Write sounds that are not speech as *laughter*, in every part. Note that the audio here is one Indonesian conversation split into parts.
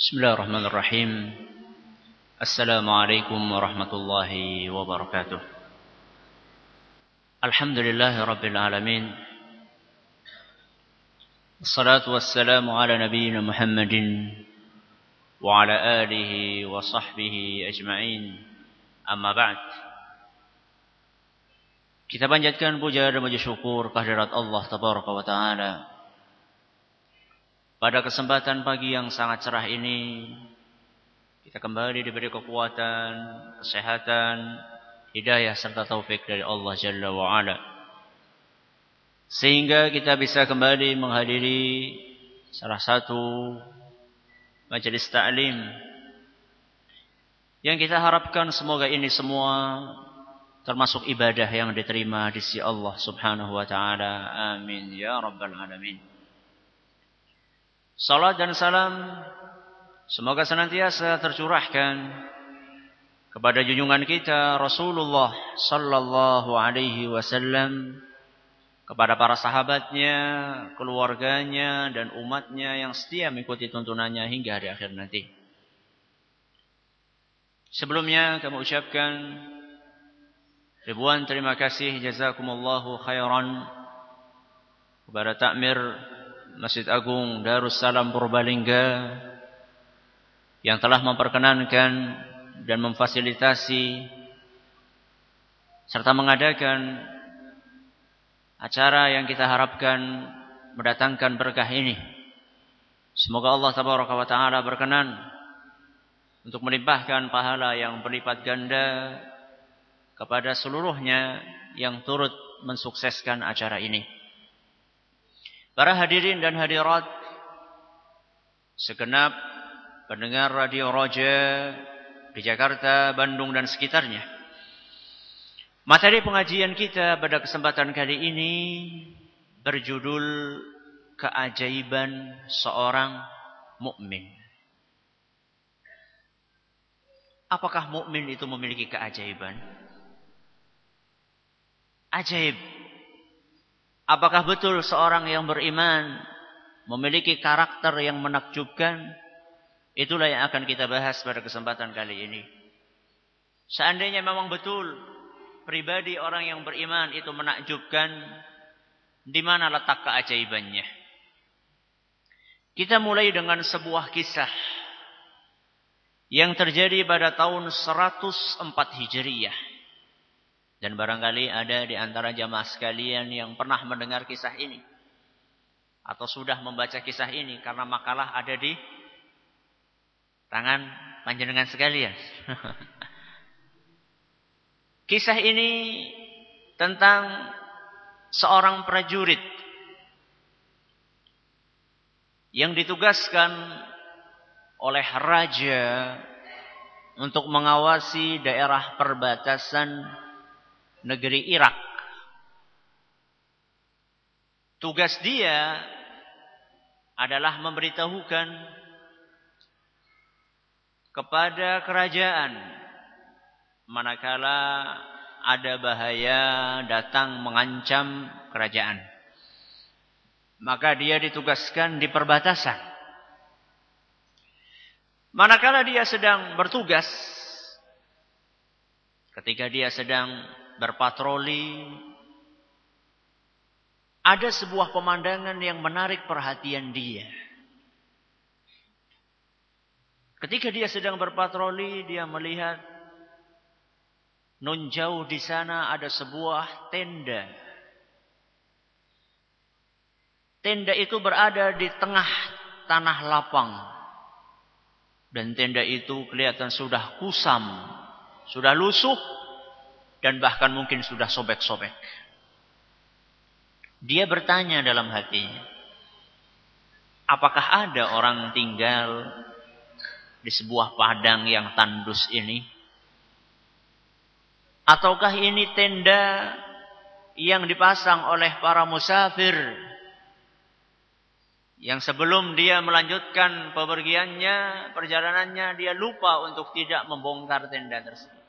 بسم الله الرحمن الرحيم السلام عليكم ورحمة الله وبركاته الحمد لله رب العالمين الصلاة والسلام على نبينا محمد وعلى آله وصحبه أجمعين أما بعد Kita panjatkan puja dan puji syukur kehadirat Allah Tabaraka wa Ta'ala. Pada kesempatan pagi yang sangat cerah ini, kita kembali diberi kekuatan, kesehatan, hidayah serta taufik dari Allah Jalla wa Ala. Sehingga kita bisa kembali menghadiri salah satu majelis ta'lim yang kita harapkan semoga ini semua termasuk ibadah yang diterima di sisi Allah Subhanahu wa taala. Amin ya rabbal alamin. Salat dan salam semoga senantiasa tercurahkan kepada junjungan kita Rasulullah sallallahu alaihi wasallam kepada para sahabatnya, keluarganya dan umatnya yang setia mengikuti tuntunannya hingga hari akhir nanti. Sebelumnya kami ucapkan ribuan terima kasih jazakumullahu khairan kepada takmir Masjid Agung Darussalam Purbalingga yang telah memperkenankan dan memfasilitasi serta mengadakan acara yang kita harapkan mendatangkan berkah ini. Semoga Allah Tabaraka wa taala berkenan untuk melimpahkan pahala yang berlipat ganda kepada seluruhnya yang turut mensukseskan acara ini. Para hadirin dan hadirat segenap pendengar Radio Roja di Jakarta, Bandung dan sekitarnya. Materi pengajian kita pada kesempatan kali ini berjudul keajaiban seorang mukmin. Apakah mukmin itu memiliki keajaiban? Ajaib Apakah betul seorang yang beriman memiliki karakter yang menakjubkan? Itulah yang akan kita bahas pada kesempatan kali ini. Seandainya memang betul pribadi orang yang beriman itu menakjubkan, di mana letak keajaibannya? Kita mulai dengan sebuah kisah yang terjadi pada tahun 104 Hijriyah. Dan barangkali ada di antara jamaah sekalian yang pernah mendengar kisah ini. Atau sudah membaca kisah ini. Karena makalah ada di tangan panjenengan sekalian. *laughs* kisah ini tentang seorang prajurit. Yang ditugaskan oleh raja untuk mengawasi daerah perbatasan negeri Irak. Tugas dia adalah memberitahukan kepada kerajaan manakala ada bahaya datang mengancam kerajaan. Maka dia ditugaskan di perbatasan. Manakala dia sedang bertugas, ketika dia sedang berpatroli. Ada sebuah pemandangan yang menarik perhatian dia. Ketika dia sedang berpatroli, dia melihat nun jauh di sana ada sebuah tenda. Tenda itu berada di tengah tanah lapang. Dan tenda itu kelihatan sudah kusam, sudah lusuh, dan bahkan mungkin sudah sobek-sobek. Dia bertanya dalam hatinya, apakah ada orang tinggal di sebuah padang yang tandus ini? Ataukah ini tenda yang dipasang oleh para musafir yang sebelum dia melanjutkan pepergiannya, perjalanannya, dia lupa untuk tidak membongkar tenda tersebut.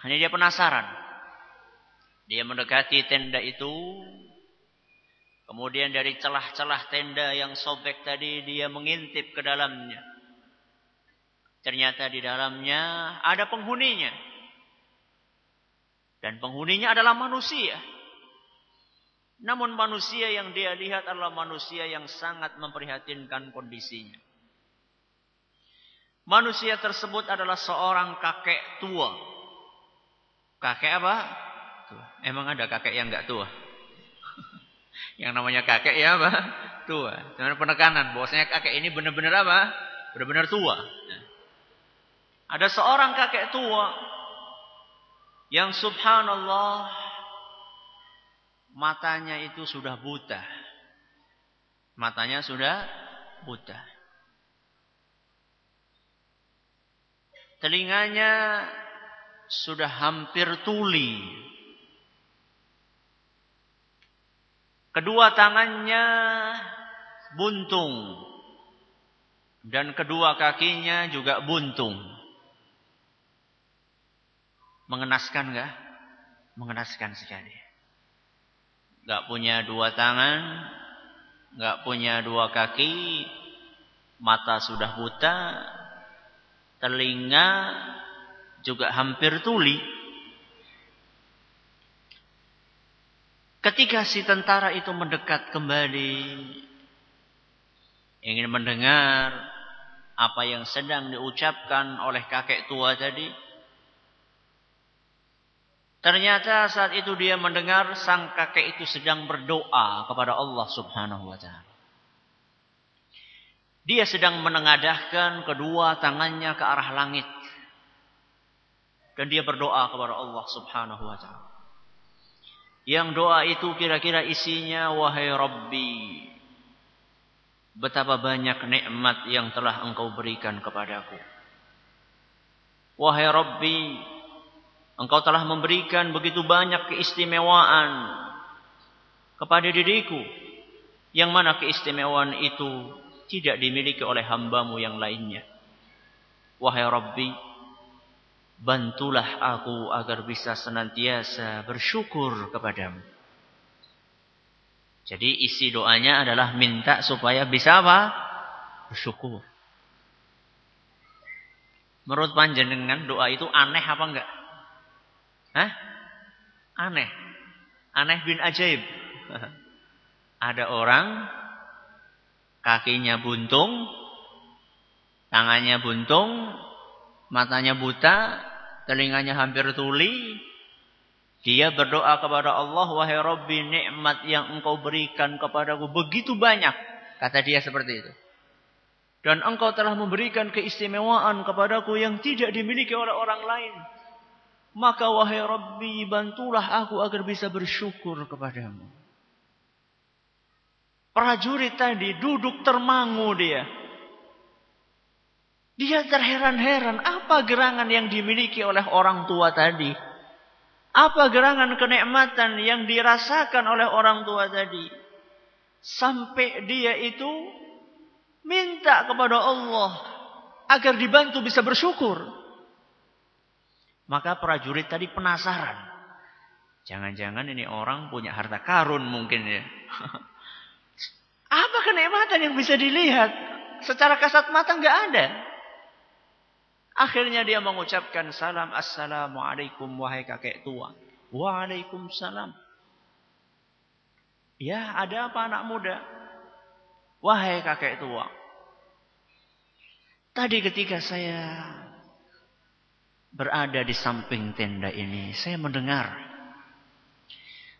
Akhirnya dia penasaran. Dia mendekati tenda itu. Kemudian dari celah-celah tenda yang sobek tadi dia mengintip ke dalamnya. Ternyata di dalamnya ada penghuninya. Dan penghuninya adalah manusia. Namun manusia yang dia lihat adalah manusia yang sangat memprihatinkan kondisinya. Manusia tersebut adalah seorang kakek tua. Kakek apa? Tua. Emang ada kakek yang enggak tua? *laughs* yang namanya kakek ya apa? Tua. Dengan penekanan bahwasanya kakek ini benar-benar apa? Benar-benar tua. Nah. Ada seorang kakek tua yang subhanallah matanya itu sudah buta. Matanya sudah buta. Telinganya sudah hampir tuli. Kedua tangannya buntung. Dan kedua kakinya juga buntung. Mengenaskan enggak? Mengenaskan sekali. Enggak punya dua tangan, enggak punya dua kaki, mata sudah buta, telinga juga hampir tuli. Ketika si tentara itu mendekat kembali, ingin mendengar apa yang sedang diucapkan oleh kakek tua tadi, ternyata saat itu dia mendengar sang kakek itu sedang berdoa kepada Allah Subhanahu wa taala. Dia sedang menengadahkan kedua tangannya ke arah langit. Dan dia berdoa kepada Allah Subhanahu wa taala. Yang doa itu kira-kira isinya wahai Rabbi betapa banyak nikmat yang telah Engkau berikan kepadaku. Wahai Rabbi, Engkau telah memberikan begitu banyak keistimewaan kepada diriku. Yang mana keistimewaan itu tidak dimiliki oleh hambamu yang lainnya. Wahai Rabbi, bantulah aku agar bisa senantiasa bersyukur kepadamu. Jadi isi doanya adalah minta supaya bisa apa? Bersyukur. Menurut panjenengan doa itu aneh apa enggak? Hah? Aneh. Aneh bin ajaib. *laughs* Ada orang kakinya buntung, tangannya buntung, matanya buta, telinganya hampir tuli. Dia berdoa kepada Allah, wahai Rabbi nikmat yang engkau berikan kepadaku begitu banyak. Kata dia seperti itu. Dan engkau telah memberikan keistimewaan kepadaku yang tidak dimiliki oleh orang lain. Maka wahai Rabbi bantulah aku agar bisa bersyukur kepadamu. Prajurit tadi duduk termangu dia. Dia terheran-heran apa gerangan yang dimiliki oleh orang tua tadi. Apa gerangan kenikmatan yang dirasakan oleh orang tua tadi. Sampai dia itu minta kepada Allah agar dibantu bisa bersyukur. Maka prajurit tadi penasaran. Jangan-jangan ini orang punya harta karun mungkin ya. *laughs* Apa kenikmatan yang bisa dilihat? Secara kasat mata nggak ada. Akhirnya dia mengucapkan salam assalamualaikum wahai kakek tua. Waalaikumsalam. Ya, ada apa anak muda? Wahai kakek tua. Tadi ketika saya berada di samping tenda ini, saya mendengar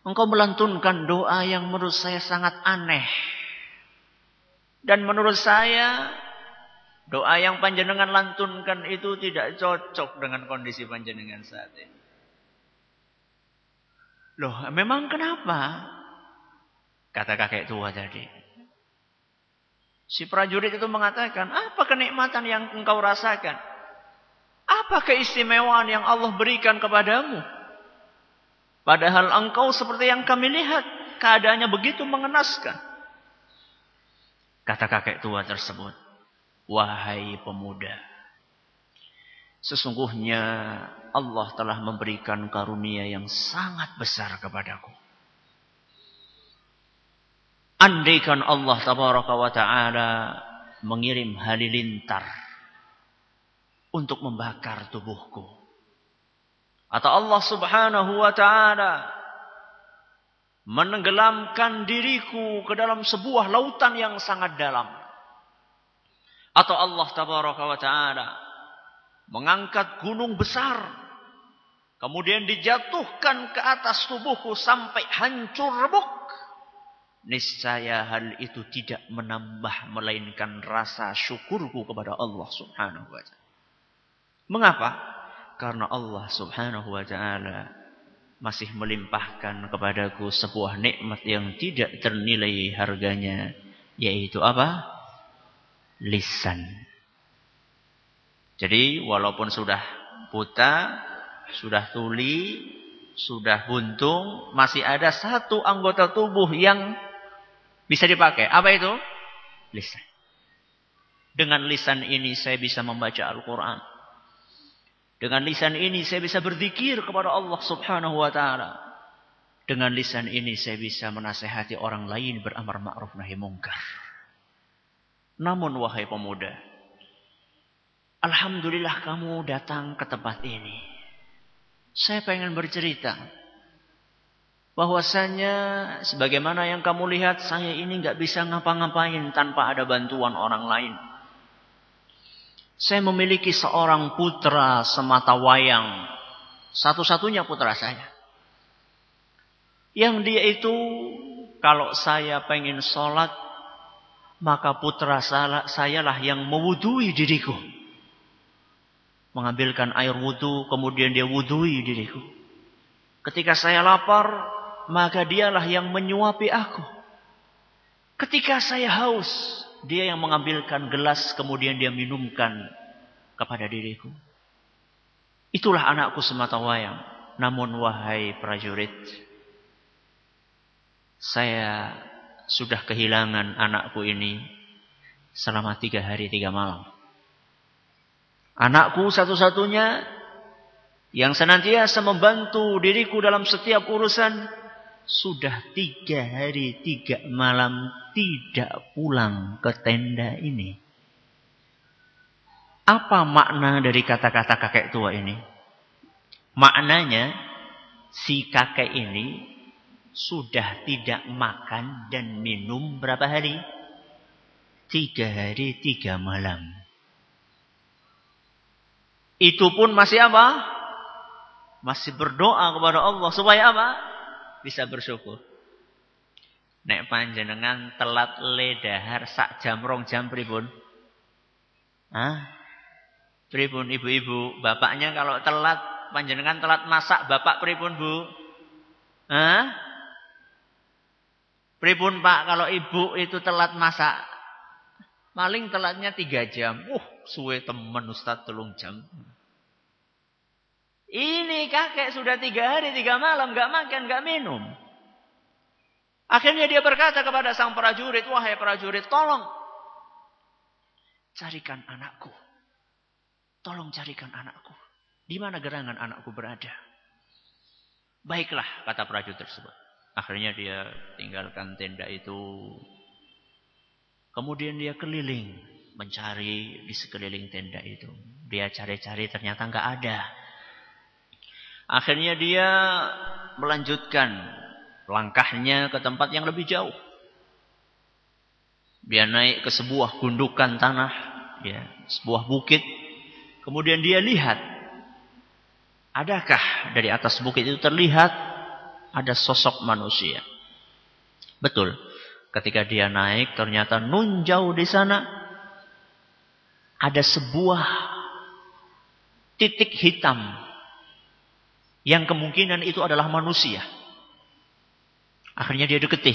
engkau melantunkan doa yang menurut saya sangat aneh. Dan menurut saya Doa yang panjenengan lantunkan itu tidak cocok dengan kondisi panjenengan saat ini. Loh, memang kenapa? Kata kakek tua tadi. Si prajurit itu mengatakan, apa kenikmatan yang engkau rasakan? Apa keistimewaan yang Allah berikan kepadamu? Padahal engkau seperti yang kami lihat, keadaannya begitu mengenaskan. Kata kakek tua tersebut. Wahai pemuda, sesungguhnya Allah telah memberikan karunia yang sangat besar kepadaku. Andaikan Allah tabaraka wa ta'ala mengirim halilintar untuk membakar tubuhku. Atau Allah subhanahu wa ta'ala menenggelamkan diriku ke dalam sebuah lautan yang sangat dalam. Atau Allah tabaraka wa ta'ala mengangkat gunung besar. Kemudian dijatuhkan ke atas tubuhku sampai hancur rebuk. Niscaya hal itu tidak menambah melainkan rasa syukurku kepada Allah subhanahu wa ta'ala. Mengapa? Karena Allah subhanahu wa ta'ala masih melimpahkan kepadaku sebuah nikmat yang tidak ternilai harganya. Yaitu apa? Lisan. Jadi walaupun sudah buta, sudah tuli, sudah buntung, masih ada satu anggota tubuh yang bisa dipakai. Apa itu? Lisan. Dengan lisan ini saya bisa membaca Al-Quran. Dengan lisan ini saya bisa berzikir kepada Allah subhanahu wa ta'ala. Dengan lisan ini saya bisa menasehati orang lain beramar ma'ruf nahi mungkar. Namun wahai pemuda. Alhamdulillah kamu datang ke tempat ini. Saya pengen bercerita bahwasanya sebagaimana yang kamu lihat saya ini nggak bisa ngapa-ngapain tanpa ada bantuan orang lain. Saya memiliki seorang putra semata wayang, satu-satunya putra saya. Yang dia itu kalau saya pengen sholat, maka putra saya lah yang mewudui diriku. Mengambilkan air wudhu, kemudian dia wudhui diriku. Ketika saya lapar, maka dialah yang menyuapi aku. Ketika saya haus, dia yang mengambilkan gelas kemudian dia minumkan kepada diriku. Itulah anakku semata wayang. Namun wahai prajurit, saya sudah kehilangan anakku ini selama tiga hari tiga malam. Anakku satu-satunya yang senantiasa membantu diriku dalam setiap urusan sudah tiga hari tiga malam tidak pulang ke tenda ini. Apa makna dari kata-kata kakek tua ini? Maknanya si kakek ini sudah tidak makan dan minum berapa hari? Tiga hari tiga malam. Itu pun masih apa? Masih berdoa kepada Allah supaya apa? bisa bersyukur. Nek panjenengan telat ledahar sak jam rong jam pripun? Hah? Pripun ibu-ibu, bapaknya kalau telat panjenengan telat masak, bapak pripun Bu? Hah? Pripun Pak kalau ibu itu telat masak? Maling telatnya tiga jam. Uh, suwe temen Ustaz telung jam. Ini kakek sudah tiga hari, tiga malam, gak makan, gak minum. Akhirnya dia berkata kepada sang prajurit, wahai prajurit, tolong carikan anakku. Tolong carikan anakku. Di mana gerangan anakku berada? Baiklah, kata prajurit tersebut. Akhirnya dia tinggalkan tenda itu. Kemudian dia keliling mencari di sekeliling tenda itu. Dia cari-cari ternyata nggak ada. Akhirnya dia melanjutkan langkahnya ke tempat yang lebih jauh. Dia naik ke sebuah gundukan tanah, ya, sebuah bukit. Kemudian dia lihat, adakah dari atas bukit itu terlihat ada sosok manusia. Betul. Ketika dia naik, ternyata nunjau di sana ada sebuah titik hitam yang kemungkinan itu adalah manusia. Akhirnya dia deketi.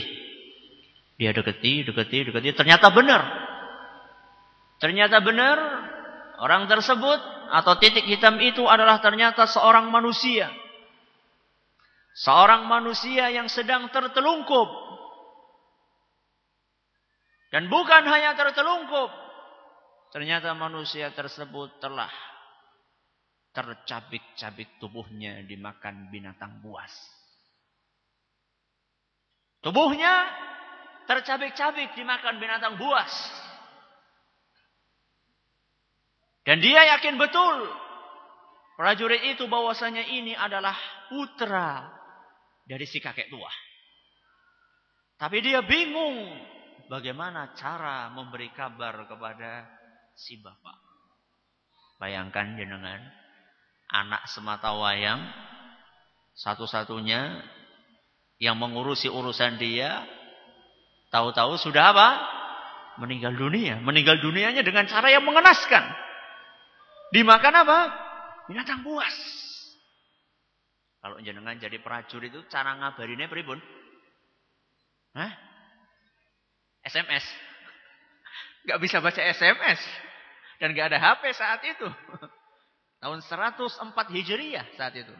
Dia deketi, deketi, deketi. Ternyata benar. Ternyata benar. Orang tersebut atau titik hitam itu adalah ternyata seorang manusia. Seorang manusia yang sedang tertelungkup. Dan bukan hanya tertelungkup. Ternyata manusia tersebut telah tercabik-cabik tubuhnya dimakan binatang buas. Tubuhnya tercabik-cabik dimakan binatang buas. Dan dia yakin betul prajurit itu bahwasanya ini adalah putra dari si kakek tua. Tapi dia bingung bagaimana cara memberi kabar kepada si bapak. Bayangkan jenengan anak semata wayang satu-satunya yang mengurusi urusan dia tahu-tahu sudah apa? Meninggal dunia. Meninggal dunianya dengan cara yang mengenaskan. Dimakan apa? Binatang buas. Kalau jenengan jadi prajurit itu cara ngabarinnya pribun? Hah? SMS. *laughs* Gak bisa baca SMS. Dan gak ada HP saat itu. *laughs* Tahun 104 Hijriah saat itu.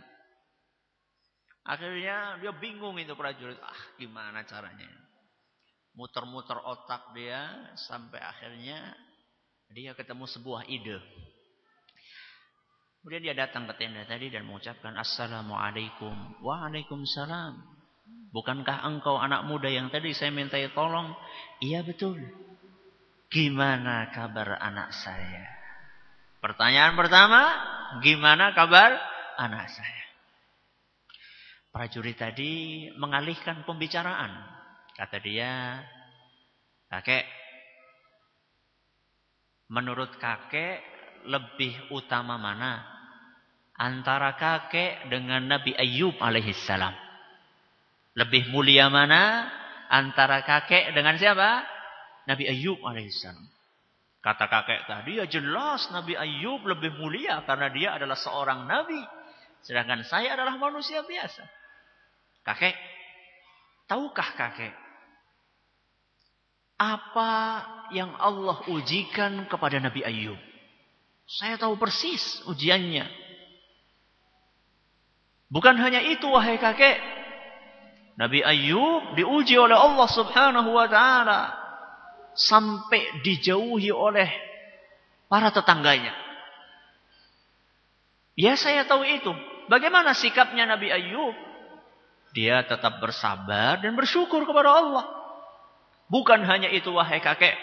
Akhirnya dia bingung itu prajurit. Ah gimana caranya. Muter-muter otak dia. Sampai akhirnya dia ketemu sebuah ide. Kemudian dia datang ke tenda tadi dan mengucapkan Assalamualaikum. Waalaikumsalam. Bukankah engkau anak muda yang tadi saya minta tolong? Iya betul. Gimana kabar anak saya? Pertanyaan pertama, gimana kabar anak saya? Prajurit tadi mengalihkan pembicaraan. Kata dia, kakek, menurut kakek lebih utama mana? Antara kakek dengan Nabi Ayub alaihissalam. Lebih mulia mana antara kakek dengan siapa? Nabi Ayub alaihissalam. Kata kakek tadi ya jelas Nabi Ayub lebih mulia karena dia adalah seorang nabi. Sedangkan saya adalah manusia biasa. Kakek, tahukah kakek? Apa yang Allah ujikan kepada Nabi Ayub? Saya tahu persis ujiannya. Bukan hanya itu wahai kakek. Nabi Ayub diuji oleh Allah subhanahu wa ta'ala. Sampai dijauhi oleh para tetangganya. Ya saya tahu itu. Bagaimana sikapnya Nabi Ayub? Dia tetap bersabar dan bersyukur kepada Allah. Bukan hanya itu wahai kakek.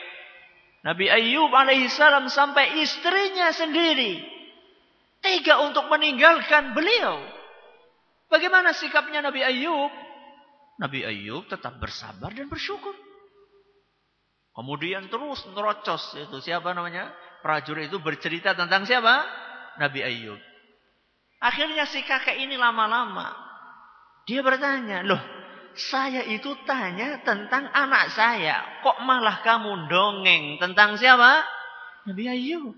Nabi Ayub alaihissalam sampai istrinya sendiri. Tega untuk meninggalkan beliau. Bagaimana sikapnya Nabi Ayub? Nabi Ayub tetap bersabar dan bersyukur. Kemudian terus nerocos itu siapa namanya? Prajurit itu bercerita tentang siapa? Nabi Ayub. Akhirnya si kakek ini lama-lama dia bertanya, "Loh, saya itu tanya tentang anak saya, kok malah kamu dongeng tentang siapa?" Nabi Ayub.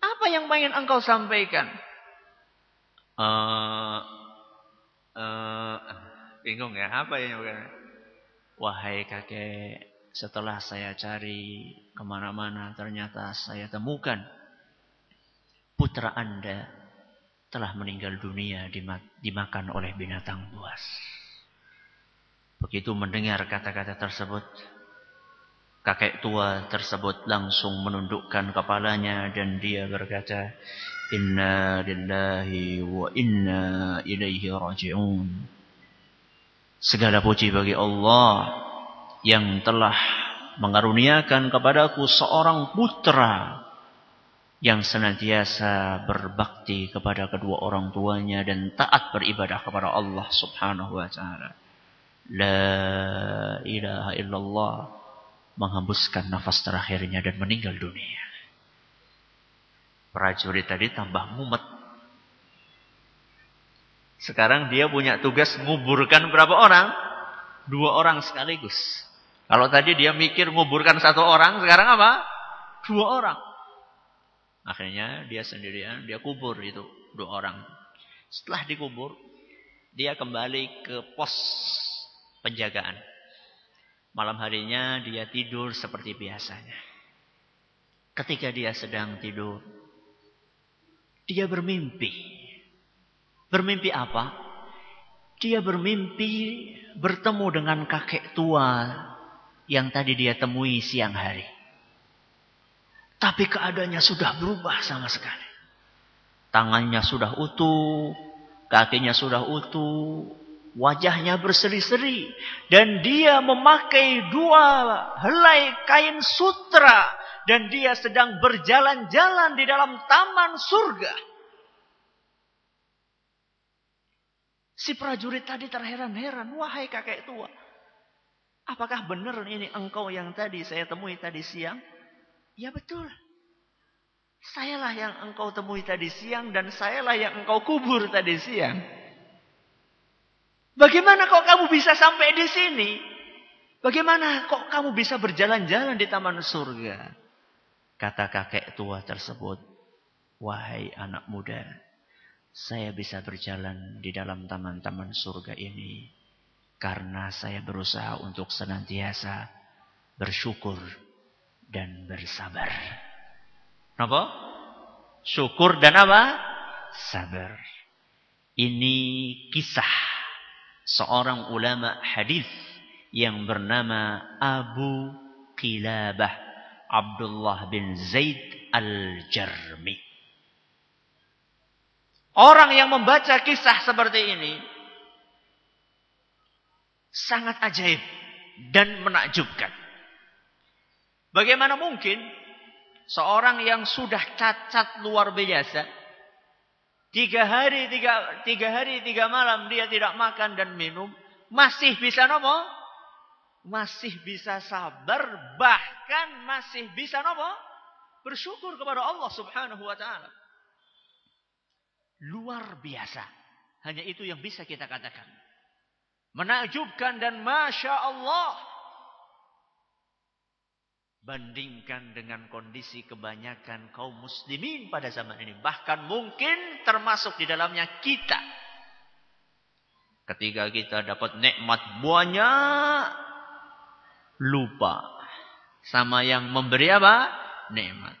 Apa yang ingin engkau sampaikan? Uh, uh, bingung ya apa yang wahai kakek setelah saya cari ke mana-mana ternyata saya temukan putra anda telah meninggal dunia dimakan oleh binatang buas. Begitu mendengar kata-kata tersebut, kakek tua tersebut langsung menundukkan kepalanya dan dia berkata, Inna lillahi wa inna ilaihi raji'un. Segala puji bagi Allah yang telah mengaruniakan kepadaku seorang putra yang senantiasa berbakti kepada kedua orang tuanya dan taat beribadah kepada Allah Subhanahu wa taala. La ilaha illallah menghembuskan nafas terakhirnya dan meninggal dunia. Prajurit tadi tambah mumet. Sekarang dia punya tugas nguburkan berapa orang? Dua orang sekaligus. Kalau tadi dia mikir nguburkan satu orang, sekarang apa? Dua orang. Akhirnya dia sendirian, dia kubur itu dua orang. Setelah dikubur, dia kembali ke pos penjagaan. Malam harinya dia tidur seperti biasanya. Ketika dia sedang tidur, dia bermimpi. Bermimpi apa? Dia bermimpi bertemu dengan kakek tua yang tadi dia temui siang hari. Tapi keadaannya sudah berubah sama sekali. Tangannya sudah utuh, kakinya sudah utuh, Wajahnya berseri-seri. Dan dia memakai dua helai kain sutra. Dan dia sedang berjalan-jalan di dalam taman surga. Si prajurit tadi terheran-heran. Wahai kakek tua. Apakah benar ini engkau yang tadi saya temui tadi siang? Ya betul. Sayalah yang engkau temui tadi siang dan sayalah yang engkau kubur tadi siang. Bagaimana kok kamu bisa sampai di sini? Bagaimana kok kamu bisa berjalan-jalan di taman surga? Kata kakek tua tersebut, wahai anak muda, saya bisa berjalan di dalam taman-taman surga ini karena saya berusaha untuk senantiasa bersyukur dan bersabar. Apa? Syukur dan apa? Sabar. Ini kisah seorang ulama hadis yang bernama Abu Qilabah Abdullah bin Zaid Al-Jarmi. Orang yang membaca kisah seperti ini sangat ajaib dan menakjubkan. Bagaimana mungkin seorang yang sudah cacat luar biasa Tiga hari, tiga, tiga hari, tiga malam dia tidak makan dan minum. Masih bisa nopo? Masih bisa sabar. Bahkan masih bisa nopo? Bersyukur kepada Allah subhanahu wa ta'ala. Luar biasa. Hanya itu yang bisa kita katakan. Menakjubkan dan Masya Allah. Bandingkan dengan kondisi kebanyakan kaum muslimin pada zaman ini. Bahkan mungkin termasuk di dalamnya kita. Ketika kita dapat nikmat banyak. Lupa. Sama yang memberi apa? Nikmat.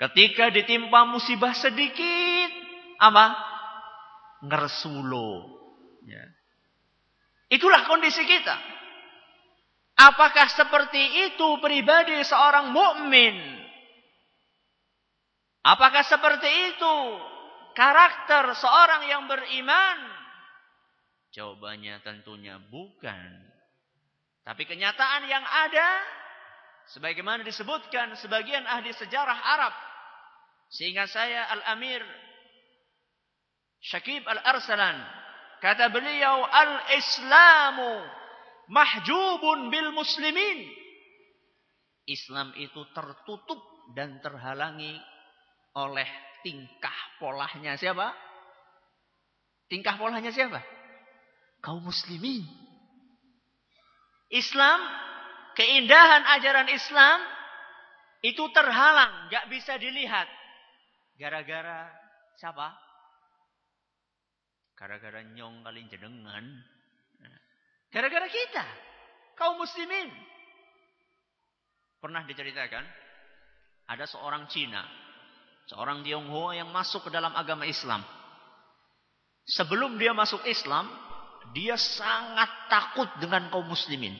Ketika ditimpa musibah sedikit. Apa? Ngersulo. Ya. Itulah kondisi kita. Apakah seperti itu pribadi seorang mukmin? Apakah seperti itu karakter seorang yang beriman? Jawabannya tentunya bukan. Tapi kenyataan yang ada sebagaimana disebutkan sebagian ahli sejarah Arab sehingga saya Al-Amir Syakib Al-Arsalan kata beliau al-Islamu mahjubun bil muslimin. Islam itu tertutup dan terhalangi oleh tingkah polahnya siapa? Tingkah polahnya siapa? Kaum muslimin. Islam, keindahan ajaran Islam itu terhalang, gak bisa dilihat. Gara-gara siapa? Gara-gara nyong kali jenengan. Gara-gara kita. Kaum muslimin. Pernah diceritakan. Ada seorang Cina. Seorang Tionghoa yang masuk ke dalam agama Islam. Sebelum dia masuk Islam. Dia sangat takut dengan kaum muslimin.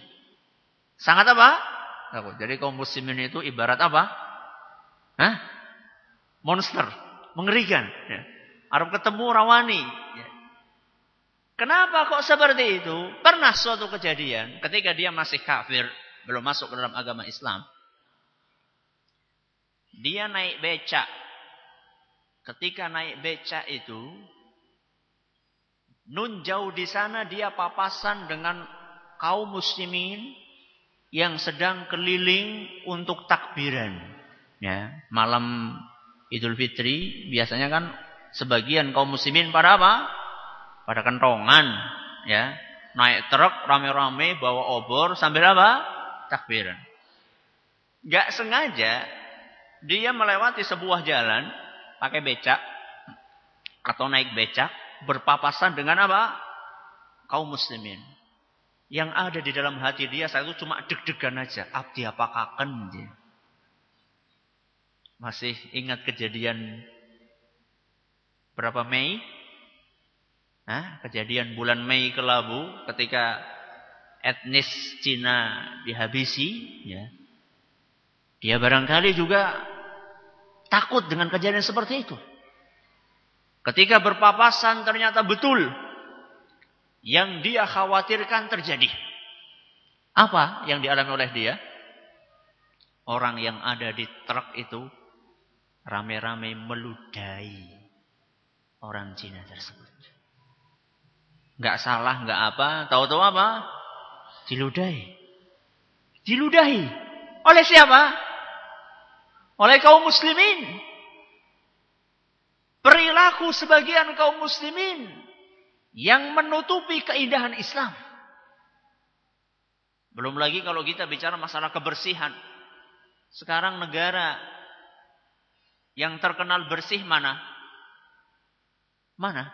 Sangat apa? Takut. Jadi kaum muslimin itu ibarat apa? Hah? Monster. Mengerikan. Ya. Arab ketemu rawani. Ya. Kenapa kok seperti itu? Pernah suatu kejadian ketika dia masih kafir, belum masuk ke dalam agama Islam. Dia naik becak. Ketika naik becak itu, nun jauh di sana dia papasan dengan kaum muslimin yang sedang keliling untuk takbiran. Ya, malam Idul Fitri biasanya kan sebagian kaum muslimin pada apa? pada kentongan ya naik truk rame-rame bawa obor sambil apa takbiran Gak sengaja dia melewati sebuah jalan pakai becak atau naik becak berpapasan dengan apa kaum muslimin yang ada di dalam hati dia saat itu cuma deg-degan aja abdi apa kaken dia masih ingat kejadian berapa Mei Hah? Kejadian bulan Mei ke Labu ketika etnis Cina dihabisi, ya. Dia barangkali juga takut dengan kejadian seperti itu. Ketika berpapasan ternyata betul yang dia khawatirkan terjadi. Apa yang dialami oleh dia? Orang yang ada di truk itu rame-rame meludahi orang Cina tersebut. Enggak salah, enggak apa, tahu-tahu apa? Diludahi. Diludahi. Oleh siapa? Oleh kaum muslimin. Perilaku sebagian kaum muslimin yang menutupi keindahan Islam. Belum lagi kalau kita bicara masalah kebersihan. Sekarang negara yang terkenal bersih mana? Mana?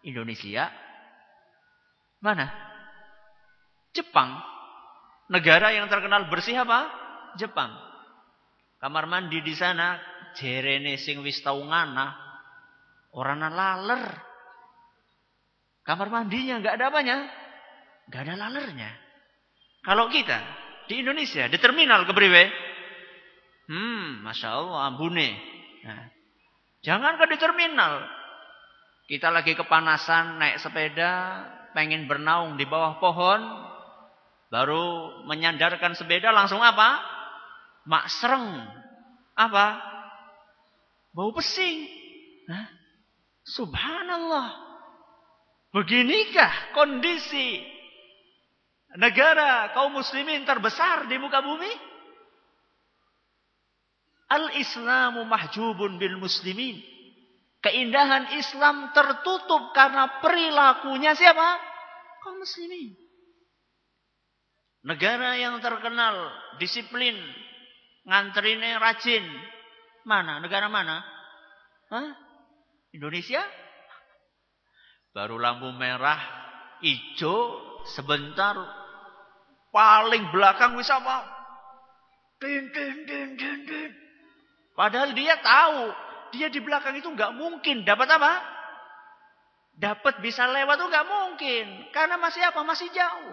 Indonesia. Mana? Jepang. Negara yang terkenal bersih apa? Jepang. Kamar mandi di sana jerene sing wis tau ngana orana laler. Kamar mandinya nggak ada apanya? Nggak ada lalernya. Kalau kita di Indonesia di terminal kepriwe? Hmm, masya Allah ambune. Nah, jangan ke di terminal. Kita lagi kepanasan naik sepeda, pengen bernaung di bawah pohon, baru menyandarkan sepeda langsung apa? Mak sereng. Apa? Bau pesing. Nah, subhanallah. Beginikah kondisi negara kaum muslimin terbesar di muka bumi? Al-Islamu mahjubun bil muslimin. Keindahan Islam tertutup karena perilakunya siapa? Kaum muslimin. Negara yang terkenal disiplin, nganterinnya rajin. Mana? Negara mana? Hah? Indonesia? Baru lampu merah, hijau, sebentar paling belakang wis apa? Din, din, din, din, din. Padahal dia tahu, dia di belakang itu nggak mungkin dapat apa? Dapat bisa lewat tuh nggak mungkin, karena masih apa? Masih jauh.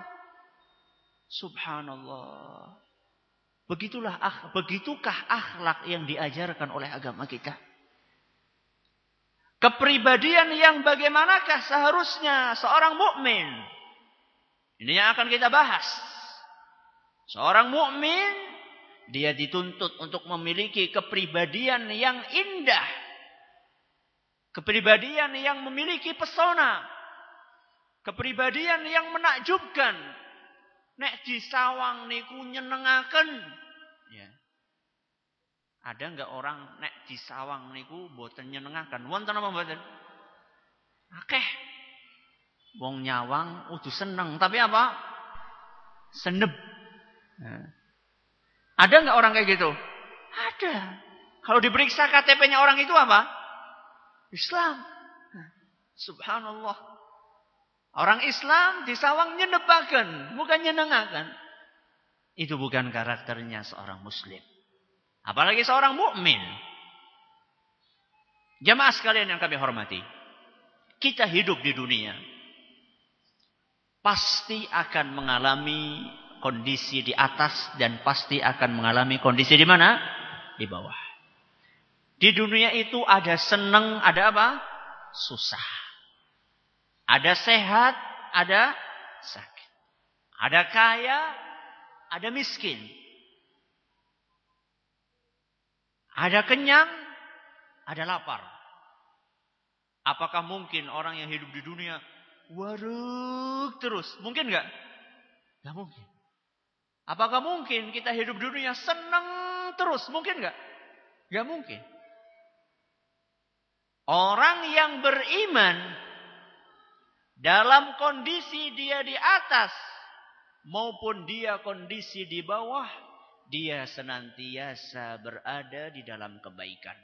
Subhanallah. Begitulah ah, begitukah akhlak yang diajarkan oleh agama kita? Kepribadian yang bagaimanakah seharusnya seorang mukmin? Ini yang akan kita bahas. Seorang mukmin dia dituntut untuk memiliki kepribadian yang indah. Kepribadian yang memiliki pesona. Kepribadian yang menakjubkan. Nek di sawang niku nyenengaken. Ada enggak orang nek di sawang niku boten nyenengaken? Wonten apa mboten? Akeh. Wong nyawang udah seneng, tapi apa? Seneb. Nah. Ada enggak orang kayak gitu? Ada. Kalau diperiksa KTP-nya orang itu apa? Islam. Nah. Subhanallah. Orang Islam di sawang nyenebakan, bukan nyenengakan. Itu bukan karakternya seorang muslim. Apalagi seorang mukmin. Jamaah sekalian yang kami hormati. Kita hidup di dunia. Pasti akan mengalami kondisi di atas dan pasti akan mengalami kondisi di mana? Di bawah. Di dunia itu ada senang, ada apa? Susah. Ada sehat, ada sakit. Ada kaya, ada miskin. Ada kenyang, ada lapar. Apakah mungkin orang yang hidup di dunia waruk terus? Mungkin nggak? Nggak mungkin. Apakah mungkin kita hidup di dunia senang terus? Mungkin nggak? Nggak mungkin. Orang yang beriman dalam kondisi dia di atas maupun dia kondisi di bawah, dia senantiasa berada di dalam kebaikan.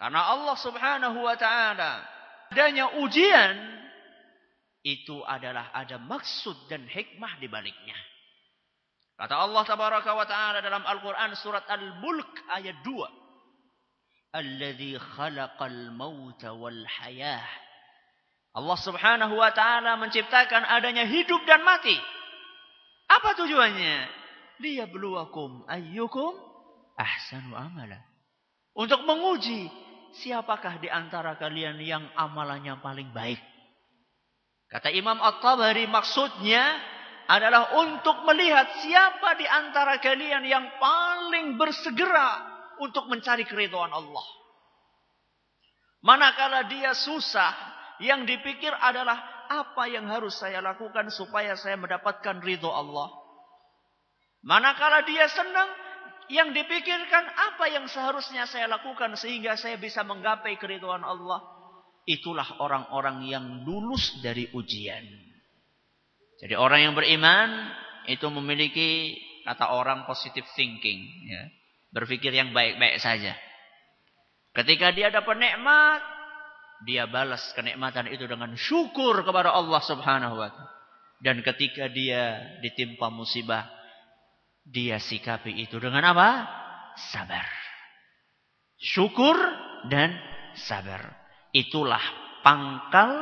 Karena Allah Subhanahu wa taala adanya ujian itu adalah ada maksud dan hikmah di baliknya. Kata Allah tabaraka wa taala dalam Al-Qur'an surat Al-Mulk ayat 2. Alladzi khalaqal mauta wal hayah Allah Subhanahu wa taala menciptakan adanya hidup dan mati. Apa tujuannya? Liyabluwakum ayyukum ahsanu amala. Untuk menguji siapakah di antara kalian yang amalannya paling baik. Kata Imam At-Tabari maksudnya adalah untuk melihat siapa di antara kalian yang paling bersegera untuk mencari keridhaan Allah. Manakala dia susah, yang dipikir adalah apa yang harus saya lakukan supaya saya mendapatkan ridho Allah. Manakala dia senang, yang dipikirkan apa yang seharusnya saya lakukan sehingga saya bisa menggapai keridhaan Allah. Itulah orang-orang yang lulus dari ujian. Jadi orang yang beriman itu memiliki kata orang positive thinking. Ya. Berpikir yang baik-baik saja. Ketika dia dapat nikmat, dia balas kenikmatan itu dengan syukur kepada Allah Subhanahu wa taala. Dan ketika dia ditimpa musibah, dia sikapi itu dengan apa? Sabar. Syukur dan sabar. Itulah pangkal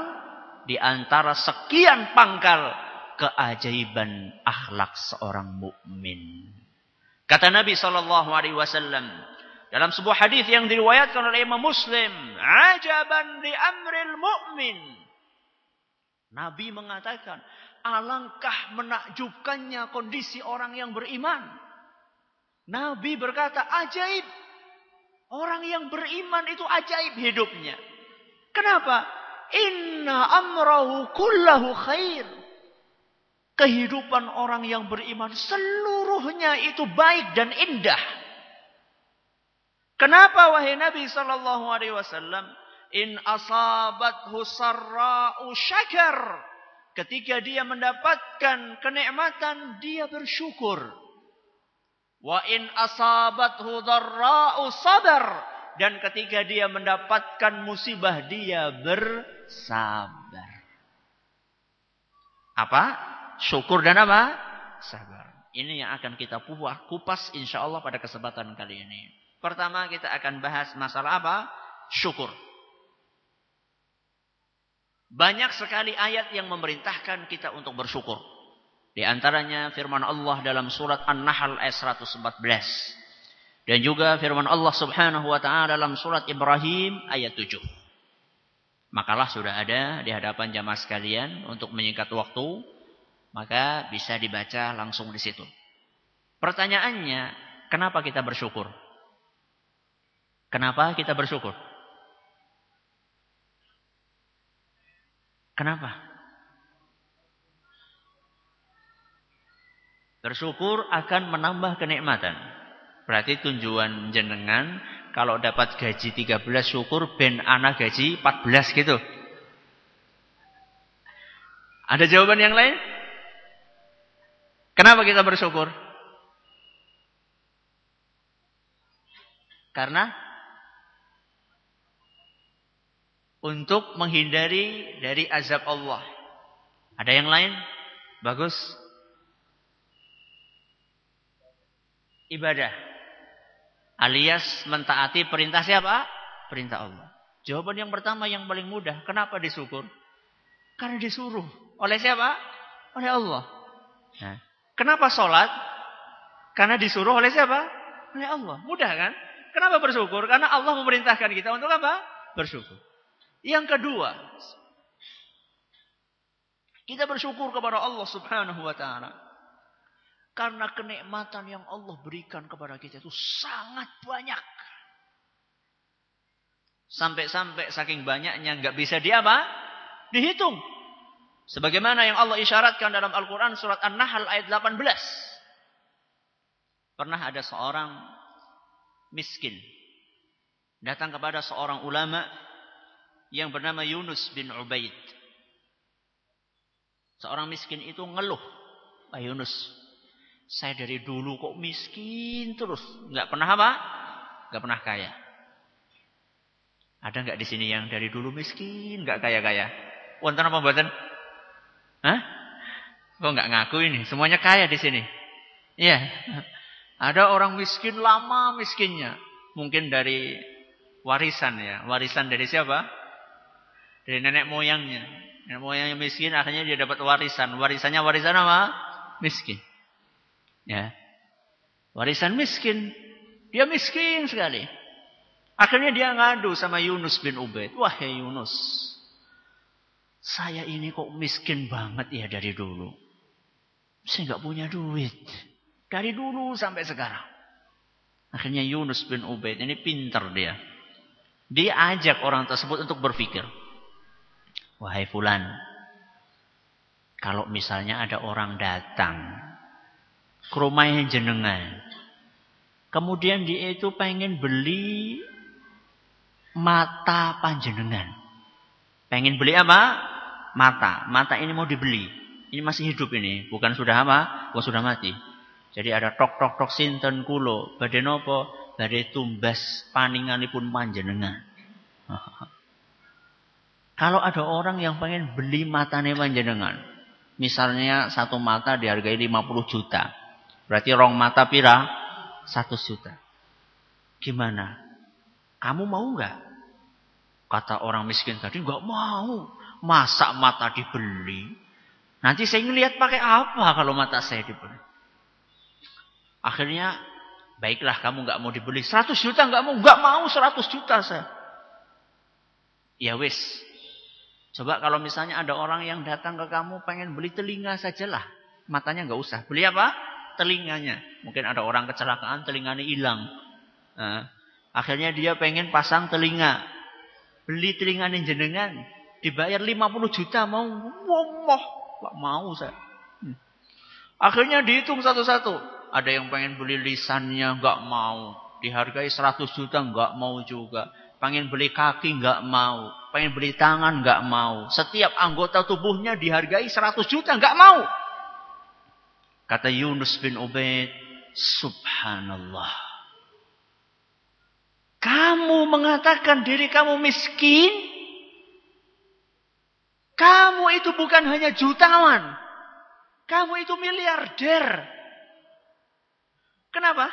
di antara sekian pangkal keajaiban akhlak seorang mukmin. Kata Nabi sallallahu alaihi wasallam, dalam sebuah hadis yang diriwayatkan oleh Imam Muslim, "Ajaban li amril mu'min." Nabi mengatakan, alangkah menakjubkannya kondisi orang yang beriman. Nabi berkata, ajaib. Orang yang beriman itu ajaib hidupnya. Kenapa? Inna amrahu kullahu khair. Kehidupan orang yang beriman seluruhnya itu baik dan indah. Kenapa wahai Nabi sallallahu alaihi wasallam? In asabathu sarra'u syakar. Ketika dia mendapatkan kenikmatan, dia bersyukur. Wa in asabathu dharra'u sabar. Dan ketika dia mendapatkan musibah, dia bersabar. Apa? Syukur dan apa? Sabar. Ini yang akan kita kupas insya Allah pada kesempatan kali ini. Pertama kita akan bahas masalah apa? Syukur. Banyak sekali ayat yang memerintahkan kita untuk bersyukur. Di antaranya firman Allah dalam surat An-Nahl ayat 114. Dan juga firman Allah subhanahu wa ta'ala dalam surat Ibrahim ayat 7. Makalah sudah ada di hadapan jamaah sekalian untuk menyingkat waktu. Maka bisa dibaca langsung di situ. Pertanyaannya, kenapa kita bersyukur? Kenapa kita bersyukur? Kenapa? Bersyukur akan menambah kenikmatan. Berarti tujuan jenengan kalau dapat gaji 13 syukur ben anak gaji 14 gitu. Ada jawaban yang lain? Kenapa kita bersyukur? Karena untuk menghindari dari azab Allah. Ada yang lain? Bagus. Ibadah. Alias mentaati perintah siapa? Perintah Allah. Jawaban yang pertama yang paling mudah. Kenapa disyukur? Karena disuruh. Oleh siapa? Oleh Allah. Nah, kenapa sholat? Karena disuruh oleh siapa? Oleh Allah. Mudah kan? Kenapa bersyukur? Karena Allah memerintahkan kita untuk apa? Bersyukur. Yang kedua, kita bersyukur kepada Allah Subhanahu wa taala. Karena kenikmatan yang Allah berikan kepada kita itu sangat banyak. Sampai-sampai saking banyaknya nggak bisa di apa? Dihitung. Sebagaimana yang Allah isyaratkan dalam Al-Quran surat An-Nahl ayat 18. Pernah ada seorang miskin. Datang kepada seorang ulama yang bernama Yunus bin Ubaid. Seorang miskin itu ngeluh. Pak Yunus, saya dari dulu kok miskin terus. Nggak pernah apa? Nggak pernah kaya. Ada nggak di sini yang dari dulu miskin, nggak kaya-kaya? Wonten apa buatan? Hah? Kok nggak ngaku ini? Semuanya kaya di sini. Iya. Ada orang miskin lama miskinnya. Mungkin dari warisan ya. Warisan dari siapa? Dari nenek moyangnya. Nenek moyangnya miskin, akhirnya dia dapat warisan. Warisannya warisan apa? Miskin. Ya. Warisan miskin. Dia miskin sekali. Akhirnya dia ngadu sama Yunus bin Ubaid. Wahai Yunus. Saya ini kok miskin banget ya dari dulu. Saya nggak punya duit. Dari dulu sampai sekarang. Akhirnya Yunus bin Ubaid ini pinter dia. Dia ajak orang tersebut untuk berpikir. Wahai fulan, kalau misalnya ada orang datang ke rumahnya jenengan. Kemudian dia itu pengen beli mata panjenengan. Pengen beli apa? Mata. Mata ini mau dibeli. Ini masih hidup ini. Bukan sudah apa? Bukan sudah mati. Jadi ada tok tok tok sinten kulo, badhe napa? Badhe tumbas paninganipun panjenengan. *laughs* Kalau ada orang yang pengen beli matane panjenengan, misalnya satu mata dihargai 50 juta. Berarti rong mata pira? 1 juta. Gimana? Kamu mau nggak? Kata orang miskin tadi, nggak mau. Masa mata dibeli? Nanti saya ngelihat pakai apa kalau mata saya dibeli? Akhirnya, baiklah kamu nggak mau dibeli. 100 juta nggak mau, nggak mau 100 juta saya. Ya wis. Coba kalau misalnya ada orang yang datang ke kamu pengen beli telinga sajalah. Matanya nggak usah. Beli apa? Telinganya. Mungkin ada orang kecelakaan telinganya hilang. Nah, akhirnya dia pengen pasang telinga. Beli telinganya jenengan. Dibayar 50 juta mau. Wah, nggak mau saya. Hmm. Akhirnya dihitung satu-satu. Ada yang pengen beli lisannya nggak mau. Dihargai 100 juta nggak mau juga. Pengen beli kaki nggak mau. Pengen beli tangan nggak mau. Setiap anggota tubuhnya dihargai 100 juta nggak mau. Kata Yunus bin Ubaid, Subhanallah. Kamu mengatakan diri kamu miskin. Kamu itu bukan hanya jutawan. Kamu itu miliarder. Kenapa?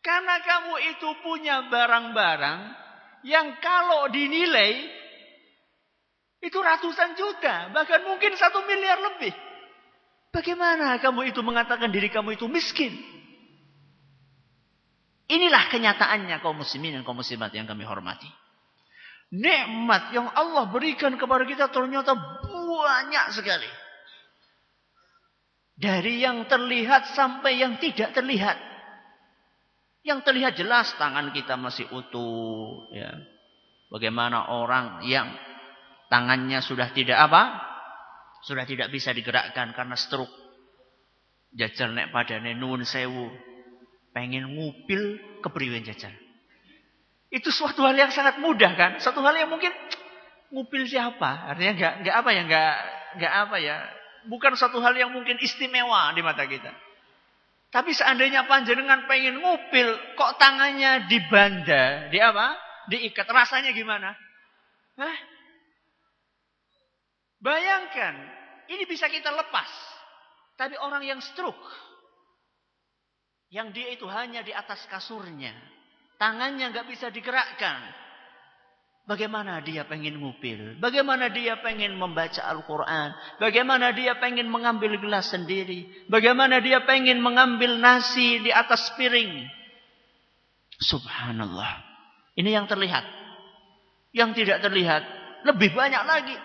Karena kamu itu punya barang-barang yang kalau dinilai itu ratusan juta, bahkan mungkin satu miliar lebih. Bagaimana kamu itu mengatakan diri kamu itu miskin? Inilah kenyataannya kaum muslimin dan kaum muslimat yang kami hormati. Nikmat yang Allah berikan kepada kita ternyata banyak sekali. Dari yang terlihat sampai yang tidak terlihat. Yang terlihat jelas tangan kita masih utuh. Ya. Bagaimana orang yang tangannya sudah tidak apa? Sudah tidak bisa digerakkan karena stroke. Jajal nek padane nuwun sewu. Pengen ngupil kepriwen jajal. Itu suatu hal yang sangat mudah kan? Satu hal yang mungkin ngupil siapa? Artinya enggak enggak apa ya? Enggak enggak apa ya? bukan satu hal yang mungkin istimewa di mata kita. Tapi seandainya panjenengan pengen ngupil, kok tangannya dibanda, di apa? Diikat, rasanya gimana? Hah? Bayangkan, ini bisa kita lepas. Tapi orang yang stroke, yang dia itu hanya di atas kasurnya, tangannya nggak bisa digerakkan, Bagaimana dia pengen ngupil? Bagaimana dia pengen membaca Al-Quran? Bagaimana dia pengen mengambil gelas sendiri? Bagaimana dia pengen mengambil nasi di atas piring? Subhanallah. Ini yang terlihat. Yang tidak terlihat lebih banyak lagi.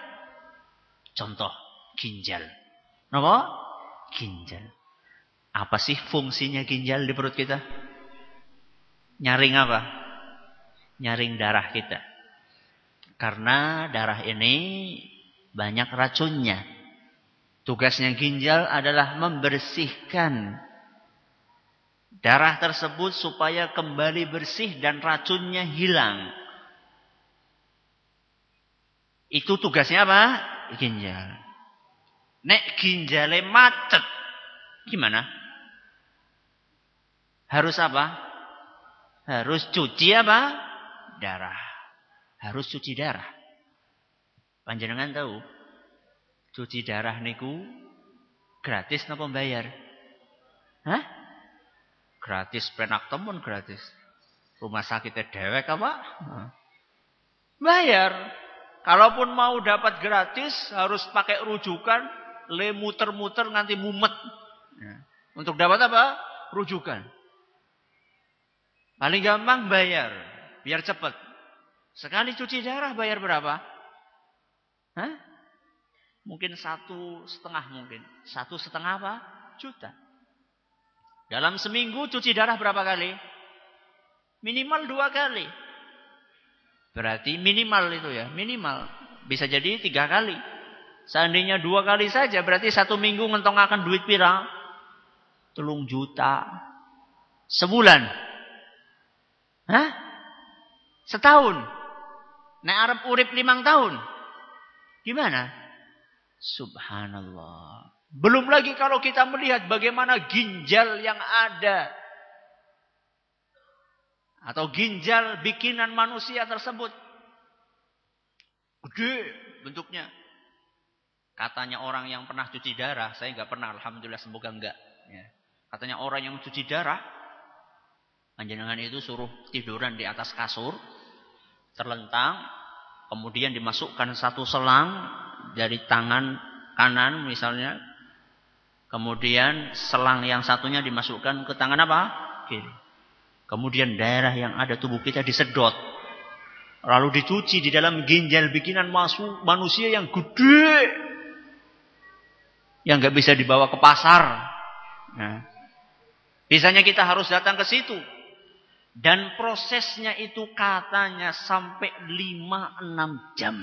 Contoh, ginjal. Nama? Ginjal. Apa sih fungsinya ginjal di perut kita? Nyaring apa? Nyaring darah kita. Karena darah ini banyak racunnya. Tugasnya ginjal adalah membersihkan darah tersebut supaya kembali bersih dan racunnya hilang. Itu tugasnya apa? Ginjal. Nek ginjalnya macet. Gimana? Harus apa? Harus cuci apa? Darah harus cuci darah. Panjenengan tahu, cuci darah niku gratis napa bayar? Hah? Gratis penak temen gratis. Rumah sakitnya dewek apa? Bayar. Kalaupun mau dapat gratis harus pakai rujukan, le muter-muter nganti mumet. Ya. Untuk dapat apa? Rujukan. Paling gampang bayar, biar cepat. Sekali cuci darah bayar berapa? Hah? Mungkin satu setengah mungkin. Satu setengah apa? Juta. Dalam seminggu cuci darah berapa kali? Minimal dua kali. Berarti minimal itu ya. Minimal. Bisa jadi tiga kali. Seandainya dua kali saja. Berarti satu minggu ngentong akan duit pirang. Telung juta. Sebulan. Hah? Setahun. Nek Arab urip limang tahun. Gimana? Subhanallah. Belum lagi kalau kita melihat bagaimana ginjal yang ada. Atau ginjal bikinan manusia tersebut. Gede bentuknya. Katanya orang yang pernah cuci darah. Saya nggak pernah. Alhamdulillah semoga enggak. Ya. Katanya orang yang cuci darah. Panjenengan itu suruh tiduran di atas kasur. Terlentang. Kemudian dimasukkan satu selang dari tangan kanan misalnya. Kemudian selang yang satunya dimasukkan ke tangan apa? Kiri. Kemudian daerah yang ada tubuh kita disedot. Lalu dicuci di dalam ginjal bikinan manusia yang gede. Yang gak bisa dibawa ke pasar. Nah. Biasanya kita harus datang ke situ. Dan prosesnya itu katanya sampai 5-6 jam.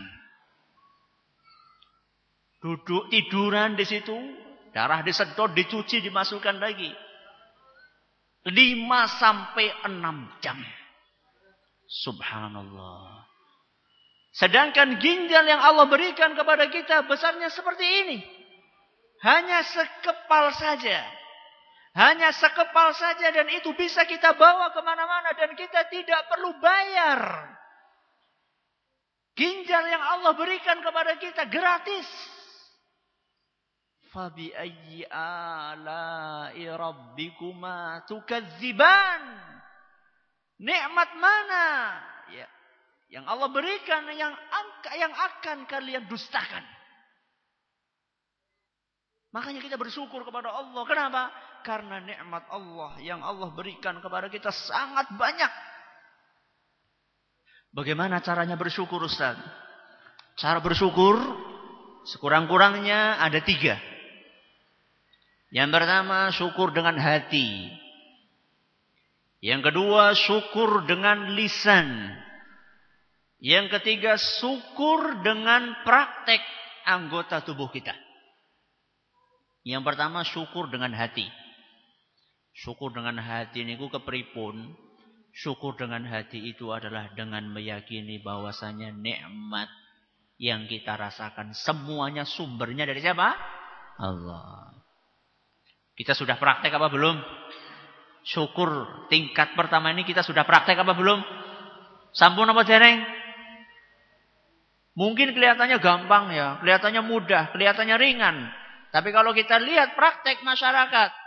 Duduk tiduran di situ. Darah disedot, dicuci, dimasukkan lagi. Lima sampai enam jam. Subhanallah. Sedangkan ginjal yang Allah berikan kepada kita besarnya seperti ini. Hanya sekepal saja. Hanya sekepal saja dan itu bisa kita bawa ke mana-mana dan kita tidak perlu bayar. Ginjal yang Allah berikan kepada kita gratis. Fabi ayyi ala'i rabbikuma tukadziban. Nikmat mana ya, yang Allah berikan yang yang akan kalian dustakan. Makanya kita bersyukur kepada Allah. Kenapa? Karena nikmat Allah yang Allah berikan kepada kita sangat banyak. Bagaimana caranya bersyukur Ustaz? Cara bersyukur sekurang-kurangnya ada tiga. Yang pertama syukur dengan hati. Yang kedua syukur dengan lisan. Yang ketiga syukur dengan praktek anggota tubuh kita. Yang pertama syukur dengan hati. Syukur dengan hati ini ku kepripun. Syukur dengan hati itu adalah dengan meyakini bahwasanya nikmat yang kita rasakan semuanya sumbernya dari siapa? Allah. Kita sudah praktek apa belum? Syukur tingkat pertama ini kita sudah praktek apa belum? Sampun apa dereng? Mungkin kelihatannya gampang ya, kelihatannya mudah, kelihatannya ringan. Tapi kalau kita lihat praktek masyarakat,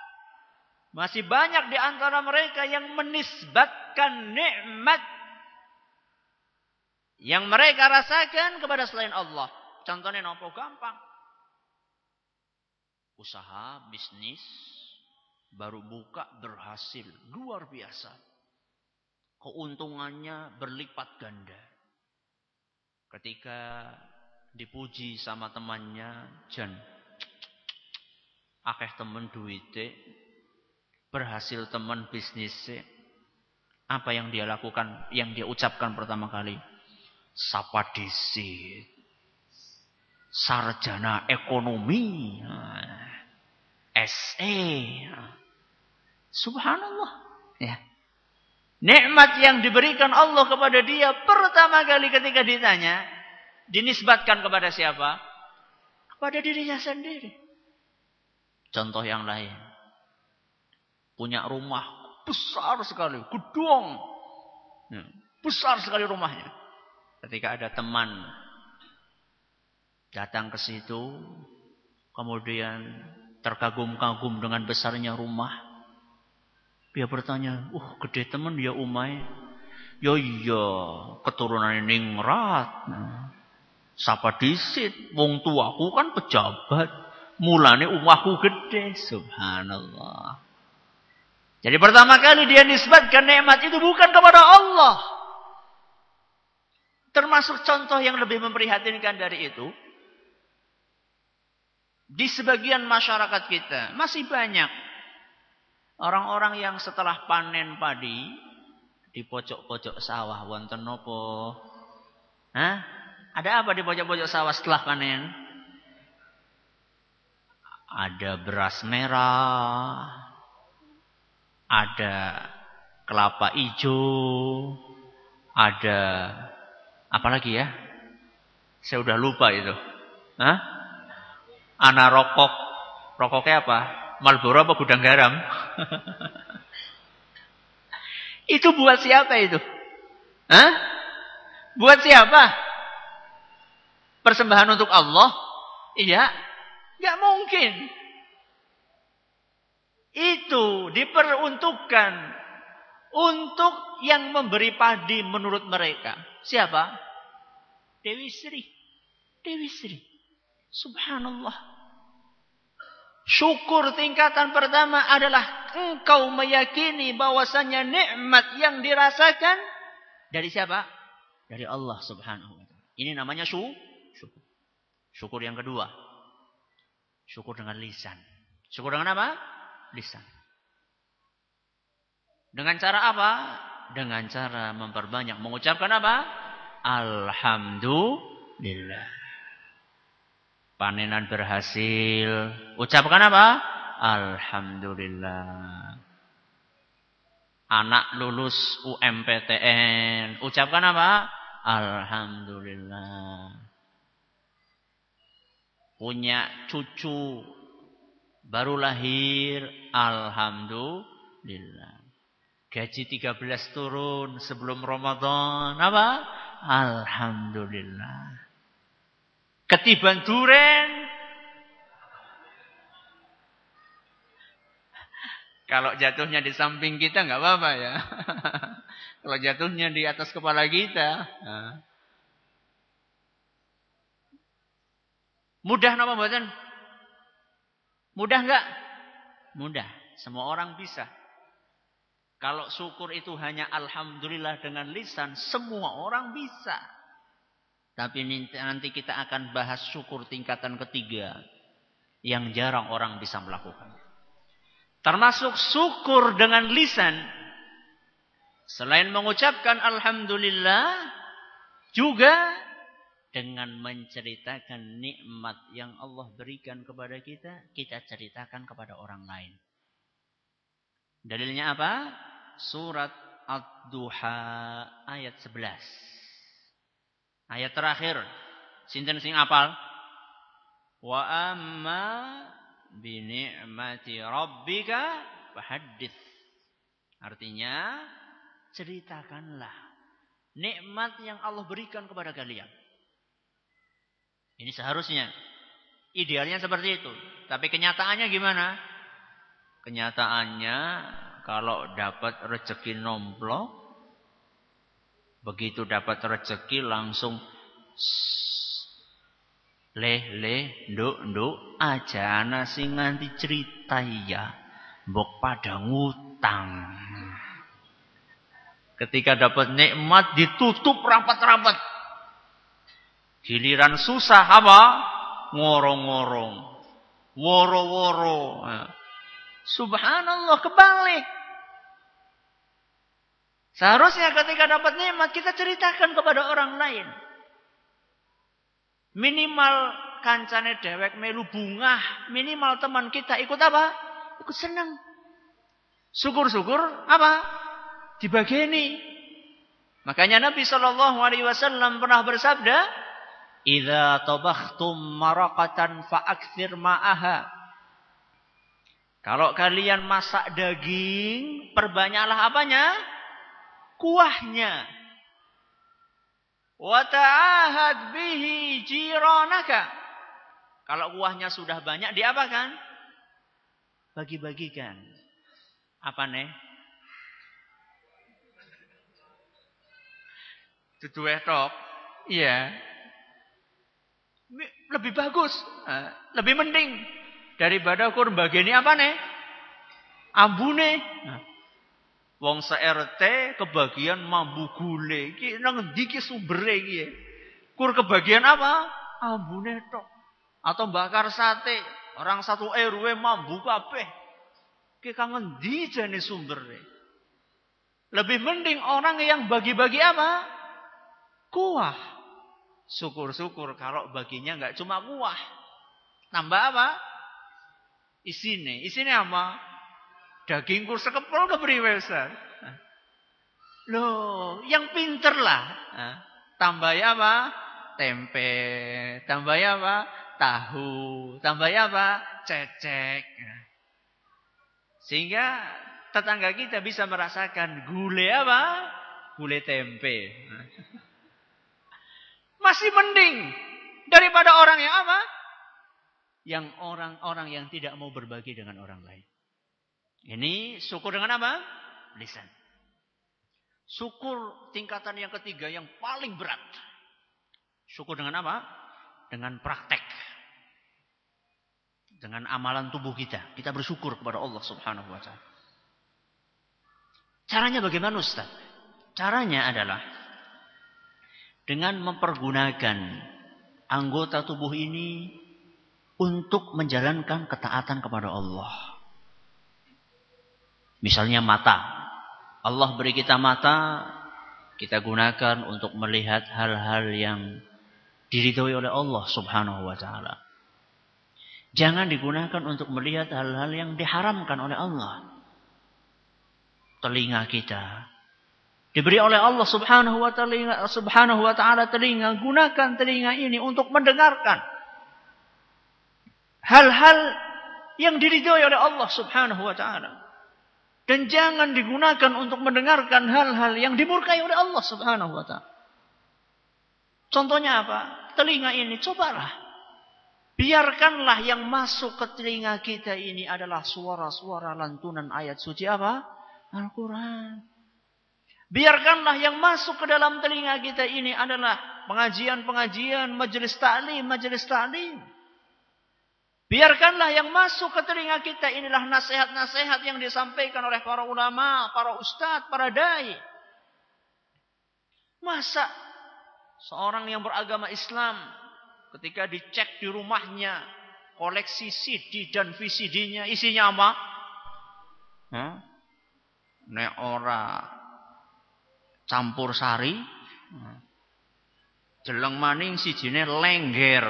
masih banyak di antara mereka yang menisbatkan nikmat yang mereka rasakan kepada selain Allah. Contohnya nopo gampang usaha, bisnis, baru buka berhasil. Luar biasa. Keuntungannya berlipat ganda. Ketika dipuji sama temannya, Jan, akeh temen duite, berhasil teman bisnisnya, apa yang dia lakukan, yang dia ucapkan pertama kali? Sapa disit. Sarjana ekonomi. SE. Subhanallah. Ya. Nikmat yang diberikan Allah kepada dia pertama kali ketika ditanya, dinisbatkan kepada siapa? Kepada dirinya sendiri. Contoh yang lain. Punya rumah besar sekali, gedung. Ya, besar sekali rumahnya. Ketika ada teman datang ke situ, kemudian terkagum-kagum dengan besarnya rumah. Dia bertanya, uh gede temen ya umai. Ya iya, keturunan ningrat. Nah, sapa disit, wong tuaku kan pejabat. Mulane umahku gede, subhanallah. Jadi pertama kali dia nisbatkan nikmat itu bukan kepada Allah. Termasuk contoh yang lebih memprihatinkan dari itu. Di sebagian masyarakat kita masih banyak orang-orang yang setelah panen padi di pojok-pojok sawah wonten nopo? Hah? Ada apa di pojok-pojok sawah setelah panen? Ada beras merah, ada kelapa hijau, ada apa lagi ya? Saya udah lupa itu. Hah? Anak rokok. Rokoknya apa? Malboro apa gudang garam? *laughs* itu buat siapa itu? Hah? Buat siapa? Persembahan untuk Allah? Iya. Gak mungkin. Itu diperuntukkan untuk yang memberi padi menurut mereka. Siapa? Dewi Sri. Dewi Sri. Subhanallah. Syukur tingkatan pertama adalah engkau meyakini bahwasanya nikmat yang dirasakan dari siapa? Dari Allah Subhanahu wa taala. Ini namanya syukur. Syukur yang kedua. Syukur dengan lisan. Syukur dengan apa? Lisan. Dengan cara apa? Dengan cara memperbanyak mengucapkan apa? Alhamdulillah. Panenan berhasil. Ucapkan apa? Alhamdulillah. Anak lulus UMPTN. Ucapkan apa? Alhamdulillah. Punya cucu baru lahir. Alhamdulillah. Gaji 13 turun sebelum Ramadan. Apa? Alhamdulillah. Ketiban duren. Kalau jatuhnya di samping kita nggak apa-apa ya. *laughs* Kalau jatuhnya di atas kepala kita. Mudah nama buatan? Mudah nggak? Mudah. Semua orang bisa. Kalau syukur itu hanya alhamdulillah dengan lisan, semua orang bisa. Tapi nanti kita akan bahas syukur tingkatan ketiga yang jarang orang bisa melakukan. Termasuk syukur dengan lisan. Selain mengucapkan alhamdulillah, juga dengan menceritakan nikmat yang Allah berikan kepada kita, kita ceritakan kepada orang lain. Dalilnya apa? Surat Ad-Duha ayat 11. Ayat terakhir. Sinten sing apal? Wa amma bi ni'mati rabbika fahaddits. Artinya, ceritakanlah nikmat yang Allah berikan kepada kalian. Ini seharusnya. Idealnya seperti itu. Tapi kenyataannya gimana? Kenyataannya kalau dapat rezeki nomplok, begitu dapat rezeki langsung leh leh nduk nduk aja ana sing nganti cerita ya mbok pada ngutang ketika dapat nikmat ditutup rapat-rapat giliran susah apa ngorong-ngorong woro-woro. Subhanallah kebalik. Seharusnya ketika dapat nikmat kita ceritakan kepada orang lain. Minimal kancane dewek melu bunga, minimal teman kita ikut apa? Ikut senang. Syukur-syukur apa? Dibageni. Makanya Nabi Shallallahu Alaihi Wasallam pernah bersabda, "Idza tabakhtum maraqatan fa'akthir ma'aha." Kalau kalian masak daging, perbanyaklah apanya? Kuahnya. Wa ta'ahad bihi jiranaka. Kalau kuahnya sudah banyak, diapakan? Bagi-bagikan. Apa nih? Tutu tok. Iya. Lebih bagus. Lebih mending daripada kur bagian apa nih? Ambune. Wong se-RT kebagian mambu gule. Iki nang sumbere iki? Kur kebagian apa? Ambune tok. Atau bakar sate. Orang satu RW mambu kabeh. Ki kangen di jane. Lebih mending orang yang bagi-bagi apa? Kuah. Syukur-syukur kalau baginya nggak cuma kuah. Tambah apa? Isine. Isine apa? Daging kur sekepel kepriwe Ustaz? Loh, yang pinter lah. Tambah apa? Tempe. Tambah apa? Tahu. Tambah apa? Cecek. Sehingga tetangga kita bisa merasakan gule apa? Gule tempe. Masih mending daripada orang yang apa? Yang orang-orang yang tidak mau berbagi dengan orang lain. Ini syukur dengan apa? Lisan. Syukur tingkatan yang ketiga yang paling berat. Syukur dengan apa? Dengan praktek. Dengan amalan tubuh kita. Kita bersyukur kepada Allah subhanahu wa ta'ala. Caranya bagaimana Ustaz? Caranya adalah dengan mempergunakan anggota tubuh ini untuk menjalankan ketaatan kepada Allah. Misalnya mata. Allah beri kita mata, kita gunakan untuk melihat hal-hal yang diridhoi oleh Allah Subhanahu wa taala. Jangan digunakan untuk melihat hal-hal yang diharamkan oleh Allah. Telinga kita diberi oleh Allah Subhanahu wa taala Subhanahu wa taala telinga, gunakan telinga ini untuk mendengarkan hal-hal yang diridhoi oleh Allah Subhanahu wa taala. Dan jangan digunakan untuk mendengarkan hal-hal yang dimurkai oleh Allah Subhanahu wa taala. Contohnya apa? Telinga ini cobalah. Biarkanlah yang masuk ke telinga kita ini adalah suara-suara lantunan ayat suci apa? Al-Quran. Biarkanlah yang masuk ke dalam telinga kita ini adalah pengajian-pengajian, majelis ta'lim, majelis ta'lim. Biarkanlah yang masuk ke telinga kita inilah nasihat-nasihat yang disampaikan oleh para ulama, para ustadz, para dai. Masa seorang yang beragama Islam ketika dicek di rumahnya koleksi CD dan VCD-nya isinya apa? Huh? Nek ora campur sari, jeleng maning sijine lengger.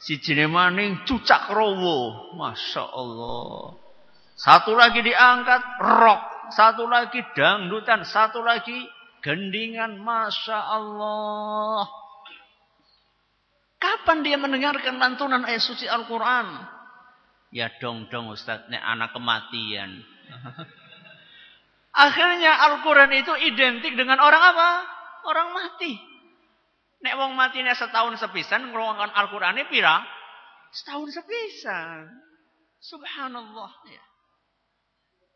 Si maning cucak rowo. Masya Allah. Satu lagi diangkat rock. Satu lagi dangdutan. Satu lagi gendingan. Masya Allah. Kapan dia mendengarkan lantunan ayat suci Al-Quran? Ya dong dong Ustaz. Ini anak kematian. Akhirnya Al-Quran itu identik dengan orang apa? Orang mati. Nek wong matine setahun sepisan ngrungokno Al-Qur'ane pira? Setahun sepisan. Subhanallah ya.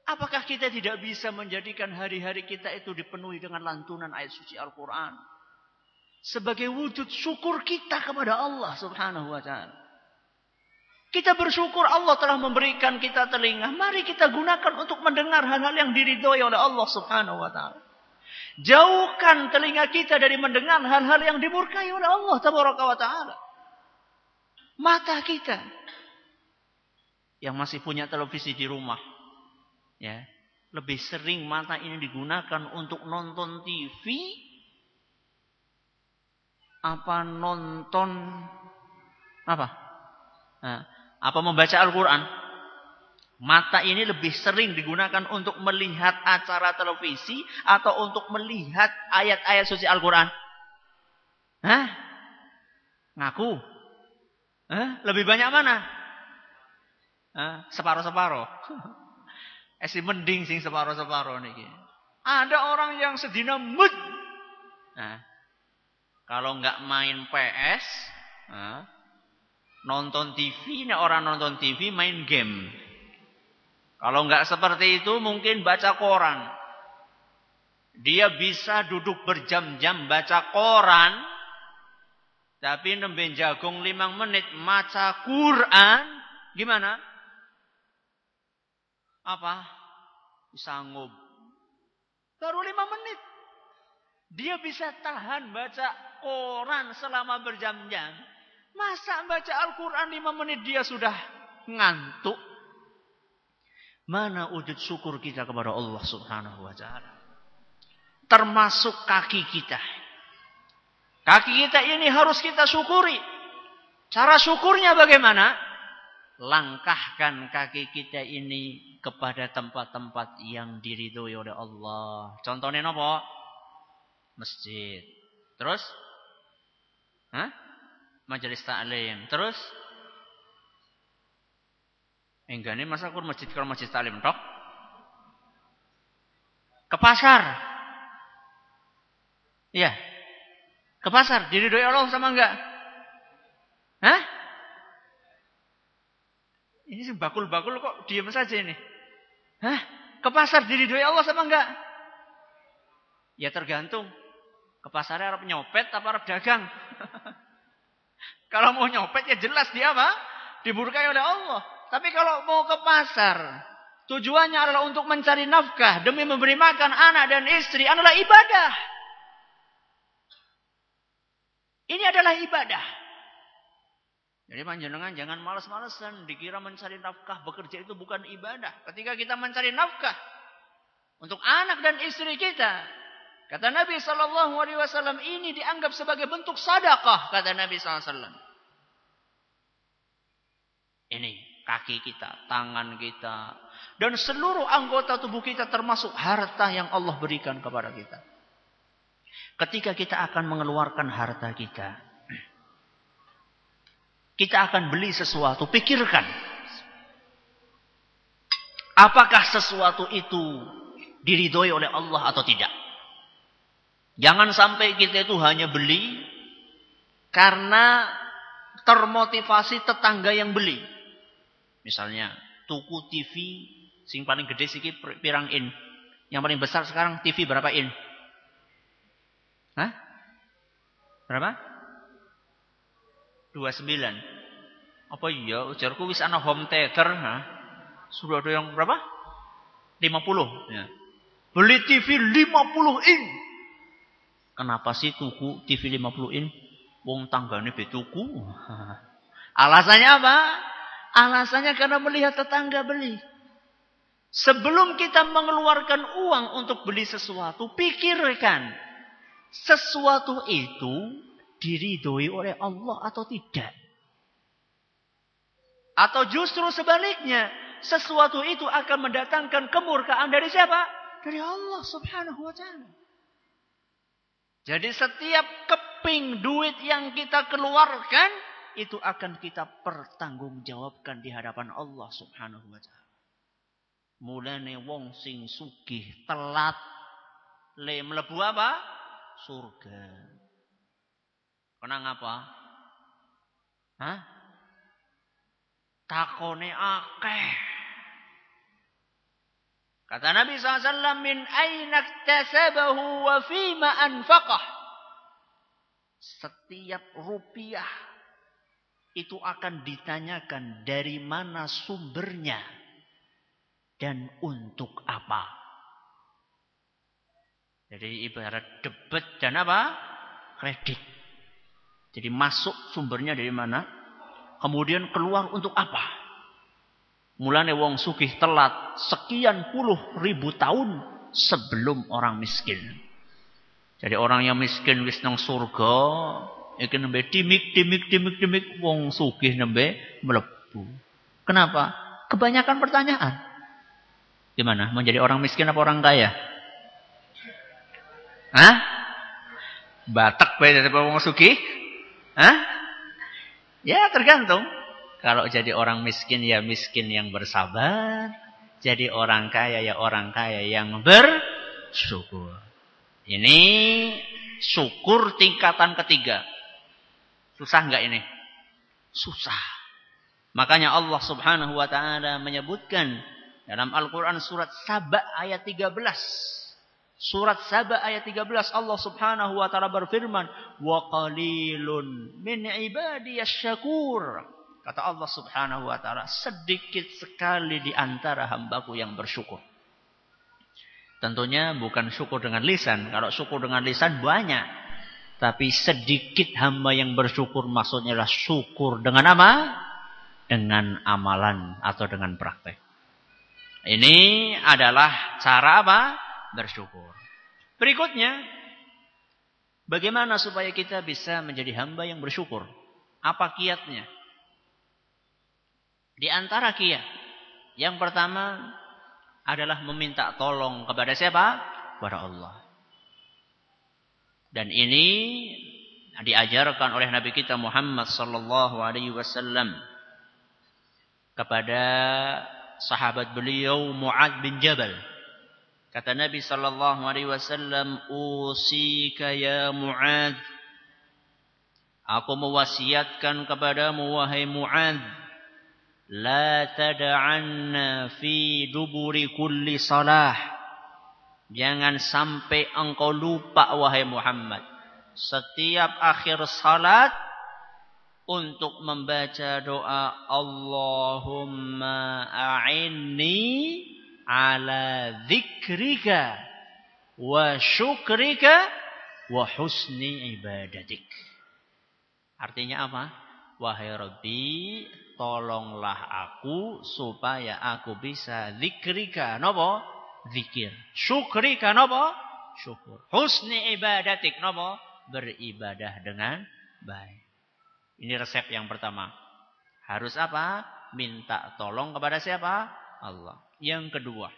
Apakah kita tidak bisa menjadikan hari-hari kita itu dipenuhi dengan lantunan ayat suci Al-Quran? Sebagai wujud syukur kita kepada Allah subhanahu wa ta'ala. Kita bersyukur Allah telah memberikan kita telinga. Mari kita gunakan untuk mendengar hal-hal yang diridhoi oleh Allah subhanahu wa ta'ala. Jauhkan telinga kita dari mendengar hal-hal yang dimurkai oleh Allah Taala. Mata kita yang masih punya televisi di rumah, ya lebih sering mata ini digunakan untuk nonton TV apa nonton apa? Nah, apa membaca Al-Quran? Mata ini lebih sering digunakan untuk melihat acara televisi atau untuk melihat ayat-ayat suci Al-Quran. Hah? Ngaku? Hah? Lebih banyak mana? Separuh-separuh. *laughs* Esi mending sing separuh-separuh nih. Ada orang yang sedina mut. Nah, kalau nggak main PS, nah, nonton TV, nih orang nonton TV main game. Kalau nggak seperti itu mungkin baca koran. Dia bisa duduk berjam-jam baca koran. Tapi nembe jagung limang menit maca Quran. Gimana? Apa? Sanggup. Baru lima menit. Dia bisa tahan baca koran selama berjam-jam. Masa baca Al-Quran lima menit dia sudah ngantuk? Mana wujud syukur kita kepada Allah subhanahu wa ta'ala. Termasuk kaki kita. Kaki kita ini harus kita syukuri. Cara syukurnya bagaimana? Langkahkan kaki kita ini kepada tempat-tempat yang diridhoi oleh Allah. Contohnya apa? Masjid. Terus? Hah? Majelis taklim. Terus? Enggak nih masa aku masjid kalau masjid taklim tok? Ke pasar. Iya. Ke pasar diridhoi Allah sama enggak? Hah? Ini bakul-bakul kok diam saja ini. Hah? Ke pasar diridhoi Allah sama enggak? Ya tergantung. Ke pasarnya harap nyopet apa harap dagang? *laughs* kalau mau nyopet ya jelas dia apa? Diburkai oleh Allah. Tapi kalau mau ke pasar, tujuannya adalah untuk mencari nafkah demi memberi makan anak dan istri adalah ibadah. Ini adalah ibadah. Jadi panjenengan jangan malas-malesan dikira mencari nafkah bekerja itu bukan ibadah. Ketika kita mencari nafkah untuk anak dan istri kita, kata Nabi Wasallam ini dianggap sebagai bentuk sadaqah kata Nabi Wasallam. Ini kaki kita, tangan kita, dan seluruh anggota tubuh kita termasuk harta yang Allah berikan kepada kita. Ketika kita akan mengeluarkan harta kita, kita akan beli sesuatu, pikirkan. Apakah sesuatu itu diridhoi oleh Allah atau tidak? Jangan sampai kita itu hanya beli karena termotivasi tetangga yang beli. Misalnya tuku TV sing paling gede sih pirang in. Yang paling besar sekarang TV berapa in? Hah? Berapa? 29. Apa iya? Ujarku wis ana home theater, ha? Sudah ada yang berapa? 50. Ya. Beli TV 50 in. Kenapa sih tuku TV 50 in? Wong tanggane betuku. *laughs* Alasannya apa? Alasannya karena melihat tetangga beli. Sebelum kita mengeluarkan uang untuk beli sesuatu, pikirkan. Sesuatu itu diridhoi oleh Allah atau tidak. Atau justru sebaliknya, sesuatu itu akan mendatangkan kemurkaan dari siapa? Dari Allah subhanahu wa ta'ala. Jadi setiap keping duit yang kita keluarkan, itu akan kita pertanggungjawabkan di hadapan Allah Subhanahu wa taala. Mulane wong sing sugih telat le mlebu apa? Surga. Kenang apa? Hah? Takone akeh. Kata Nabi SAW, min aina tasabahu wa fima anfaqah. Setiap rupiah itu akan ditanyakan dari mana sumbernya dan untuk apa. Jadi ibarat debit dan apa? Kredit. Jadi masuk sumbernya dari mana? Kemudian keluar untuk apa? Mulanya wong sugih telat sekian puluh ribu tahun sebelum orang miskin. Jadi orang yang miskin wis nang surga, Iki nembe dimik, dimik, dimik, dimik. Wong sugih nembe melebu. Kenapa? Kebanyakan pertanyaan. Gimana? Menjadi orang miskin apa orang kaya? Hah? Batak bae dari wong sugih? Hah? Ya tergantung. Kalau jadi orang miskin ya miskin yang bersabar. Jadi orang kaya ya orang kaya yang bersyukur. Ini syukur tingkatan ketiga. Susah enggak ini? Susah. Makanya Allah Subhanahu wa taala menyebutkan dalam Al-Qur'an surat Saba ayat 13. Surat Saba ayat 13 Allah Subhanahu wa taala berfirman, "Wa qalilun min ibadiyasy syakur." Kata Allah Subhanahu wa taala, sedikit sekali di antara hambaku yang bersyukur. Tentunya bukan syukur dengan lisan. Kalau syukur dengan lisan banyak. Tapi sedikit hamba yang bersyukur maksudnya adalah syukur dengan apa? Dengan amalan atau dengan praktek. Ini adalah cara apa? Bersyukur. Berikutnya, bagaimana supaya kita bisa menjadi hamba yang bersyukur? Apa kiatnya? Di antara kiat, yang pertama adalah meminta tolong kepada siapa? Kepada Allah. Dan ini diajarkan oleh Nabi kita Muhammad sallallahu alaihi wasallam kepada sahabat beliau Muad bin Jabal. Kata Nabi sallallahu alaihi wasallam, "Usika ya Muad, aku mewasiatkan kepadamu wahai Muad, la tad'anna fi duburi kulli salah." Jangan sampai engkau lupa wahai Muhammad. Setiap akhir salat untuk membaca doa Allahumma a'inni ala dzikrika wa syukrika wa husni ibadatik. Artinya apa? Wahai Rabbi, tolonglah aku supaya aku bisa zikrika. Napa? Zikir. Syukri kan apa? Syukur. Husni ibadatik apa? Beribadah dengan baik. Ini resep yang pertama. Harus apa? Minta tolong kepada siapa? Allah. Yang kedua.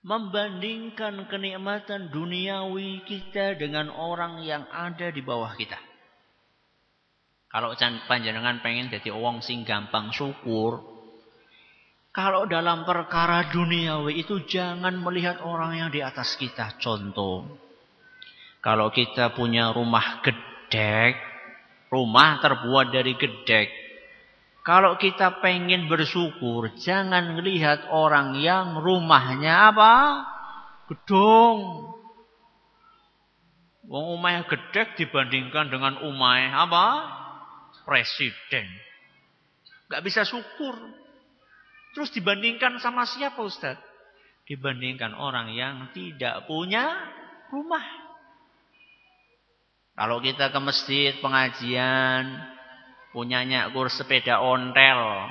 Membandingkan kenikmatan duniawi kita dengan orang yang ada di bawah kita. Kalau panjenengan pengen jadi orang sing gampang syukur, kalau dalam perkara duniawi itu jangan melihat orang yang di atas kita. Contoh. Kalau kita punya rumah gedek. Rumah terbuat dari gedek. Kalau kita pengen bersyukur. Jangan melihat orang yang rumahnya apa? Gedung. Wong umay gedek dibandingkan dengan umay apa? Presiden. Gak bisa syukur. Terus dibandingkan sama siapa Ustaz? Dibandingkan orang yang tidak punya rumah. Kalau kita ke masjid pengajian, punyanya kur sepeda ontel.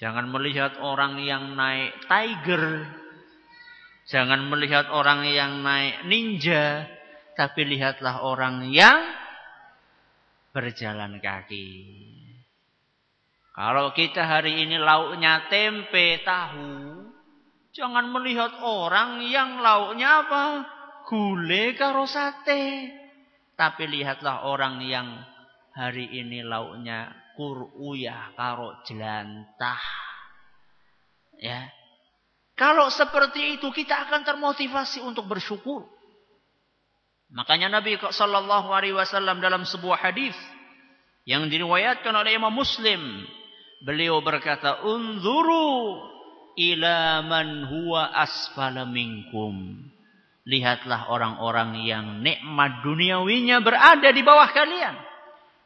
Jangan melihat orang yang naik tiger. Jangan melihat orang yang naik ninja. Tapi lihatlah orang yang berjalan kaki. Kalau kita hari ini lauknya tempe, tahu. Jangan melihat orang yang lauknya apa? Gule karo sate. Tapi lihatlah orang yang hari ini lauknya kuruyah karo jelantah. Ya. Kalau seperti itu kita akan termotivasi untuk bersyukur. Makanya Nabi sallallahu alaihi wasallam dalam sebuah hadis yang diriwayatkan oleh Imam Muslim Beliau berkata, "Unzuru ila man huwa asfala minkum." Lihatlah orang-orang yang nikmat duniawinya berada di bawah kalian.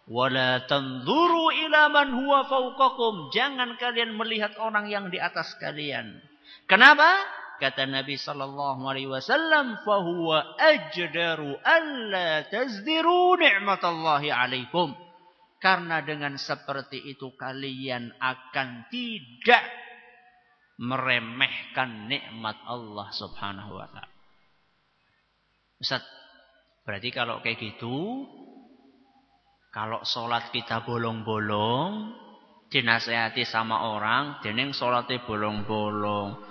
Wala tanzuru ila man huwa fawqakum. Jangan kalian melihat orang yang di atas kalian. Kenapa? Kata Nabi sallallahu alaihi wasallam, "Fa huwa ajdaru alla tazdiru ni'matallahi 'alaikum." Karena dengan seperti itu kalian akan tidak meremehkan nikmat Allah subhanahu wa ta'ala. Ustaz, berarti kalau kayak gitu, kalau sholat kita bolong-bolong, dinasehati sama orang, deneng sholatnya bolong-bolong.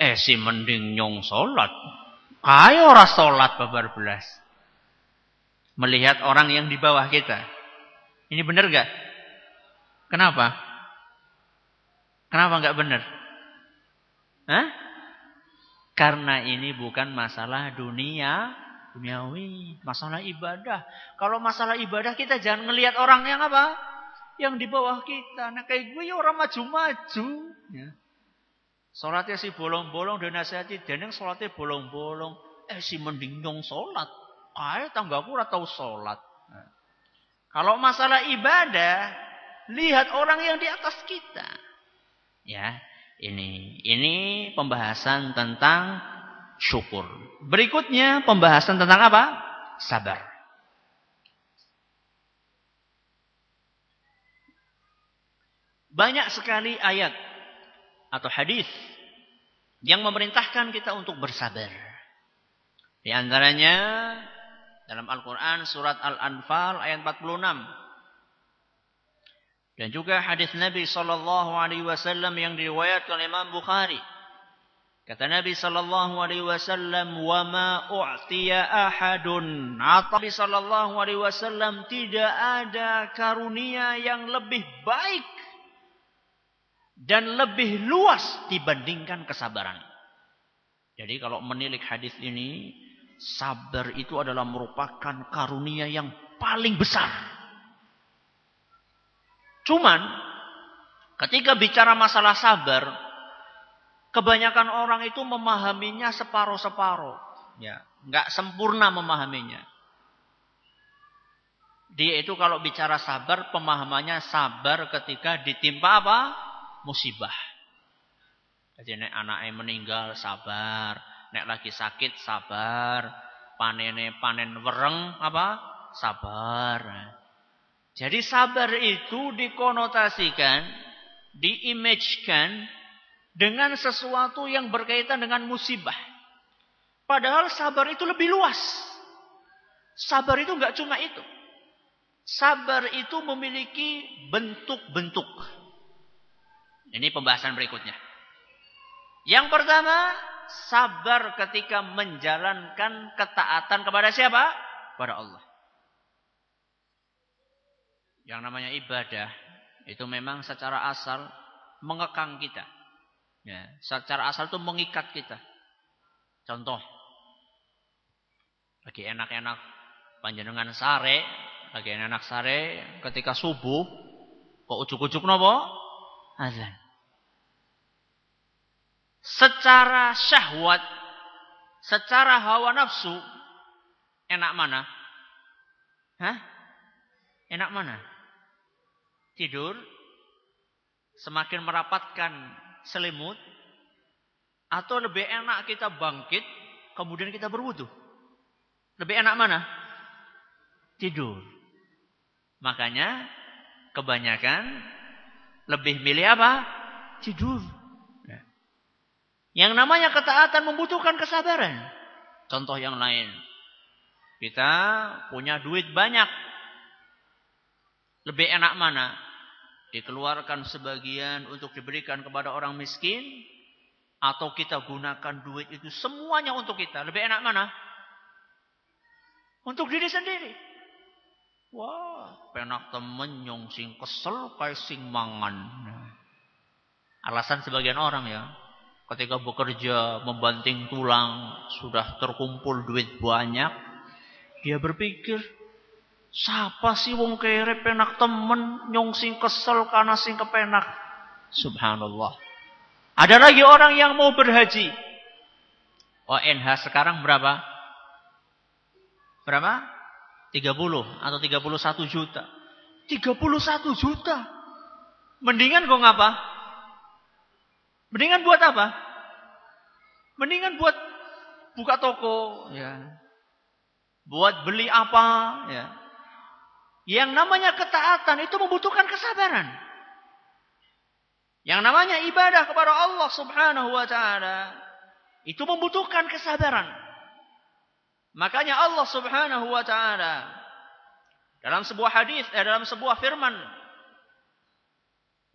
Eh si mending nyong sholat. Ayo ora sholat babar belas. Melihat orang yang di bawah kita. Ini benar gak? Kenapa? Kenapa nggak benar? Hah? Karena ini bukan masalah dunia, duniawi, masalah ibadah. Kalau masalah ibadah kita jangan ngelihat orang yang apa? Yang di bawah kita. Nah kayak gue ya orang maju-maju. Ya. Sholatnya si bolong-bolong dan nasihati. Dan yang sholatnya bolong-bolong. Eh si mending nyong sholat. Kayak tanggaku tahu sholat. Kalau masalah ibadah, lihat orang yang di atas kita. Ya, ini ini pembahasan tentang syukur. Berikutnya pembahasan tentang apa? Sabar. Banyak sekali ayat atau hadis yang memerintahkan kita untuk bersabar. Di antaranya dalam Al-Quran surat Al-Anfal ayat 46. Dan juga hadis Nabi sallallahu alaihi wasallam yang diriwayatkan oleh Imam Bukhari. Kata Nabi sallallahu alaihi wasallam, "Wa ma u'tiya ahadun." Nabi sallallahu alaihi wasallam tidak ada karunia yang lebih baik dan lebih luas dibandingkan kesabaran. Jadi kalau menilik hadis ini, sabar itu adalah merupakan karunia yang paling besar Cuman ketika bicara masalah sabar, kebanyakan orang itu memahaminya separuh-separuh, ya, nggak sempurna memahaminya. Dia itu kalau bicara sabar, pemahamannya sabar ketika ditimpa apa? Musibah. Jadi nek anaknya meninggal sabar, nek lagi sakit sabar, panene panen wereng apa? Sabar. Jadi sabar itu dikonotasikan, diimagekan dengan sesuatu yang berkaitan dengan musibah. Padahal sabar itu lebih luas. Sabar itu enggak cuma itu. Sabar itu memiliki bentuk-bentuk. Ini pembahasan berikutnya. Yang pertama, sabar ketika menjalankan ketaatan kepada siapa? Kepada Allah. Yang namanya ibadah itu memang secara asal mengekang kita. Ya, secara asal itu mengikat kita. Contoh, lagi enak-enak panjenengan sare, lagi enak sare ketika subuh kok ujuk-ujuk nopo? Azan. Secara syahwat, secara hawa nafsu, enak mana? Hah? Enak mana? tidur, semakin merapatkan selimut, atau lebih enak kita bangkit, kemudian kita berwudu. Lebih enak mana? Tidur. Makanya kebanyakan lebih milih apa? Tidur. Ya. Yang namanya ketaatan membutuhkan kesabaran. Contoh yang lain. Kita punya duit banyak. Lebih enak mana? dikeluarkan sebagian untuk diberikan kepada orang miskin atau kita gunakan duit itu semuanya untuk kita. Lebih enak mana? Untuk diri sendiri. Wah, penak temen nyong sing kesel kayak sing mangan. Alasan sebagian orang ya, ketika bekerja membanting tulang sudah terkumpul duit banyak, dia berpikir Siapa sih wong kere penak temen nyong sing kesel karena sing kepenak. Subhanallah. Ada lagi orang yang mau berhaji. ONH sekarang berapa? Berapa? 30 atau 31 juta. 31 juta. Mendingan kok ngapa? Mendingan buat apa? Mendingan buat buka toko, ya. Buat beli apa, ya. Yang namanya ketaatan itu membutuhkan kesabaran. Yang namanya ibadah kepada Allah Subhanahu wa taala itu membutuhkan kesabaran. Makanya Allah Subhanahu wa taala dalam sebuah hadis eh, dalam sebuah firman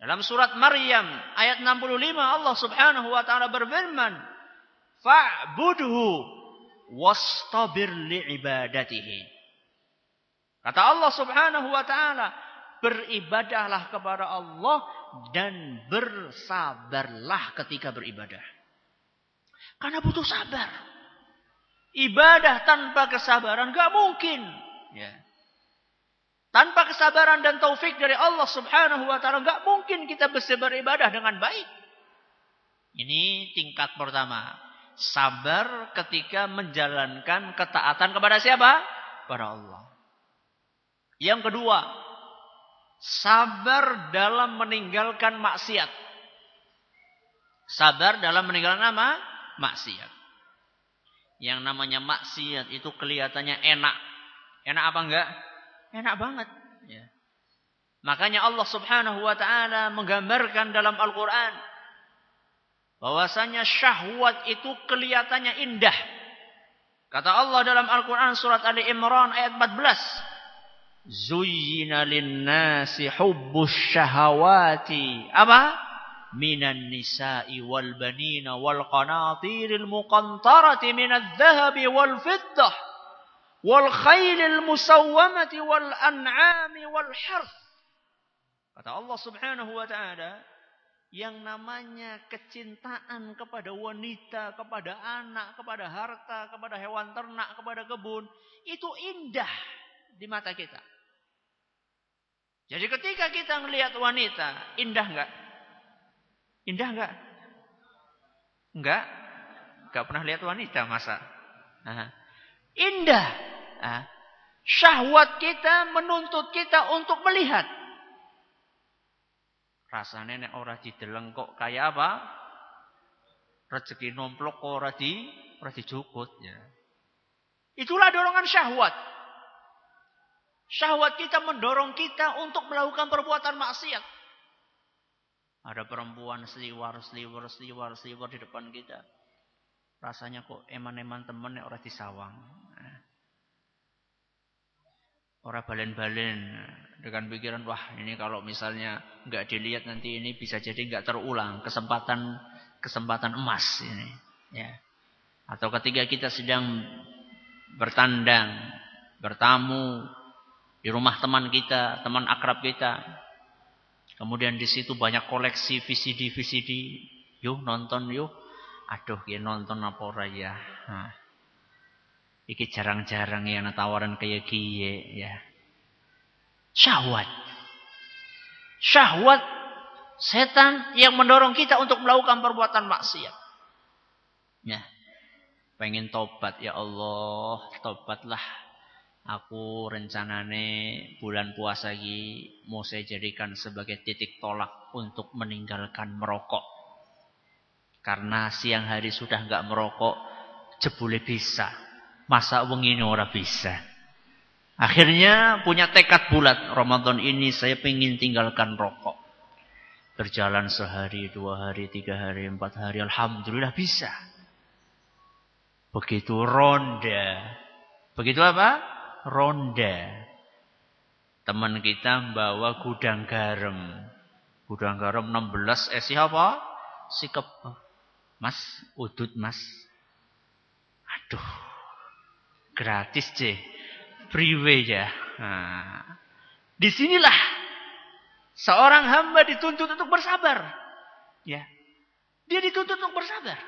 dalam surat Maryam ayat 65 Allah Subhanahu wa taala berfirman fa'budhu wastabir li'ibadatihi Kata Allah Subhanahu wa taala, beribadahlah kepada Allah dan bersabarlah ketika beribadah. Karena butuh sabar. Ibadah tanpa kesabaran gak mungkin. Ya. Tanpa kesabaran dan taufik dari Allah Subhanahu wa taala gak mungkin kita bisa beribadah dengan baik. Ini tingkat pertama. Sabar ketika menjalankan ketaatan kepada siapa? Kepada Allah. Yang kedua, sabar dalam meninggalkan maksiat. Sabar dalam meninggalkan apa? Maksiat. Yang namanya maksiat itu kelihatannya enak. Enak apa enggak? Enak banget. Ya. Makanya Allah subhanahu wa ta'ala menggambarkan dalam Al-Quran. Bahwasanya syahwat itu kelihatannya indah. Kata Allah dalam Al-Quran surat Ali Imran ayat 14. Zuyyina linnasi hubbus syahawati. Apa? minan nisa'i wal banina wal qanatiril muqantarati minadh dhahabi wal fiddah wal khailil musawwamati wal an'ami wal harth. Kata Allah Subhanahu wa taala, yang namanya kecintaan kepada wanita, kepada anak, kepada harta, kepada hewan ternak, kepada kebun, itu indah di mata kita. Jadi ketika kita melihat wanita, indah enggak? Indah enggak? Enggak? Enggak pernah lihat wanita masa? Nah, indah. Nah, syahwat kita menuntut kita untuk melihat. Rasanya nek ora dideleng kok kayak apa? Rezeki nomplok kok ora di ora dijukut ya. Itulah dorongan syahwat. Syahwat kita mendorong kita untuk melakukan perbuatan maksiat. Ada perempuan seliwar, seliwar, seliwar, seliwar di depan kita. Rasanya kok eman-eman temen orang disawang. Eh. Orang balen-balen dengan pikiran wah ini kalau misalnya nggak dilihat nanti ini bisa jadi nggak terulang kesempatan kesempatan emas ini ya atau ketika kita sedang bertandang bertamu di rumah teman kita teman akrab kita Kemudian di situ banyak koleksi VCD-VCD. Yuk nonton yuk. Aduh, ya nonton apa ora ya. Nah. Iki jarang-jarang ya tawaran kayak gie ya. Syahwat. Syahwat setan yang mendorong kita untuk melakukan perbuatan maksiat. Ya. Pengen tobat ya Allah, tobatlah Aku rencanane bulan puasa ini mau saya jadikan sebagai titik tolak untuk meninggalkan merokok. Karena siang hari sudah nggak merokok, jebule bisa. Masa wengi ini ora bisa. Akhirnya punya tekad bulat, Ramadan ini saya pengen tinggalkan rokok. Berjalan sehari, dua hari, tiga hari, empat hari, Alhamdulillah bisa. Begitu ronda. Begitu apa? ronda. Teman kita bawa gudang garam. Gudang garam 16 eh siapa? Sikap. Mas, udut mas. Aduh. Gratis ceh. Freeway ya. Nah. Di sinilah seorang hamba dituntut untuk bersabar. Ya. Dia dituntut untuk bersabar.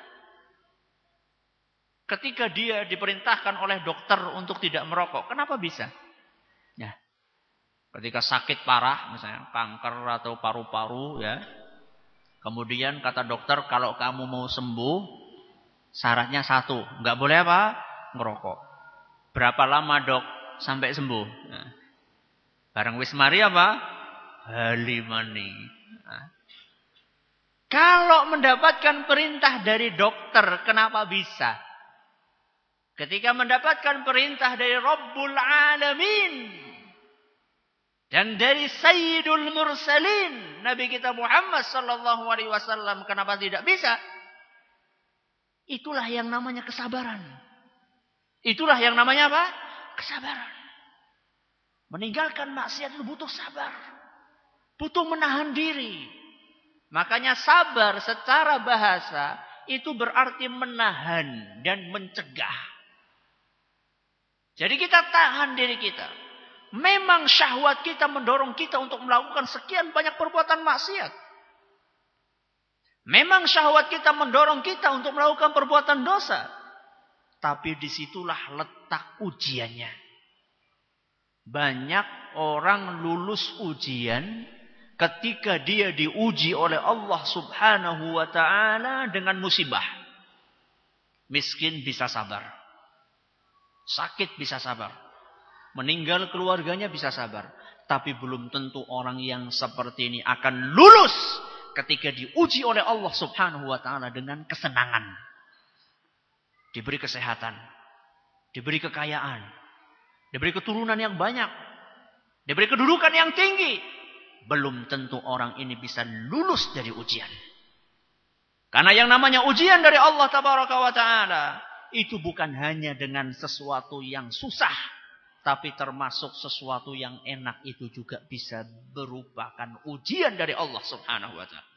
Ketika dia diperintahkan oleh dokter untuk tidak merokok, kenapa bisa? Ya. Ketika sakit parah, misalnya kanker atau paru-paru, ya. Kemudian kata dokter, kalau kamu mau sembuh, syaratnya satu, nggak boleh apa? Ngerokok. Berapa lama dok sampai sembuh? Nah. Barang wis mari apa? Halimani. Nah. Kalau mendapatkan perintah dari dokter, kenapa bisa? Ketika mendapatkan perintah dari Rabbul Alamin. Dan dari Sayyidul Mursalin. Nabi kita Muhammad Sallallahu Alaihi Wasallam. Kenapa tidak bisa? Itulah yang namanya kesabaran. Itulah yang namanya apa? Kesabaran. Meninggalkan maksiat itu butuh sabar. Butuh menahan diri. Makanya sabar secara bahasa itu berarti menahan dan mencegah. Jadi kita tahan diri kita. Memang syahwat kita mendorong kita untuk melakukan sekian banyak perbuatan maksiat. Memang syahwat kita mendorong kita untuk melakukan perbuatan dosa. Tapi di situlah letak ujiannya. Banyak orang lulus ujian ketika dia diuji oleh Allah subhanahu wa ta'ala dengan musibah. Miskin bisa sabar. Sakit bisa sabar. Meninggal keluarganya bisa sabar. Tapi belum tentu orang yang seperti ini akan lulus ketika diuji oleh Allah subhanahu wa ta'ala dengan kesenangan. Diberi kesehatan. Diberi kekayaan. diberi keturunan yang banyak, diberi kedudukan yang tinggi, belum tentu orang ini bisa lulus dari ujian. Karena yang namanya ujian dari Allah tabaraka wa taala itu bukan hanya dengan sesuatu yang susah, tapi termasuk sesuatu yang enak itu juga bisa merupakan ujian dari Allah Subhanahu wa taala.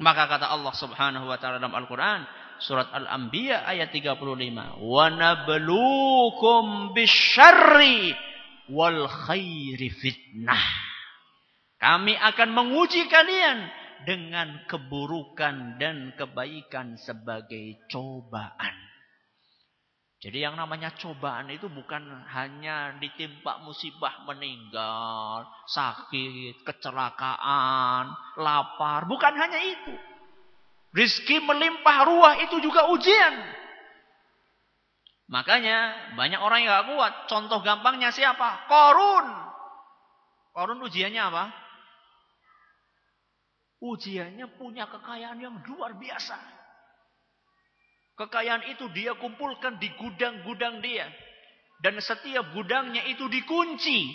Maka kata Allah Subhanahu wa taala dalam Al-Qur'an surat Al-Anbiya ayat 35, "Wa nabluukum bisyarri wal khairi fitnah." Kami akan menguji kalian dengan keburukan dan kebaikan sebagai cobaan. Jadi yang namanya cobaan itu bukan hanya ditimpa musibah meninggal, sakit, kecelakaan, lapar. Bukan hanya itu. Rizki melimpah ruah itu juga ujian. Makanya banyak orang yang gak kuat. Contoh gampangnya siapa? Korun. Korun ujiannya apa? Ujiannya punya kekayaan yang luar biasa. Kekayaan itu dia kumpulkan di gudang-gudang dia. Dan setiap gudangnya itu dikunci.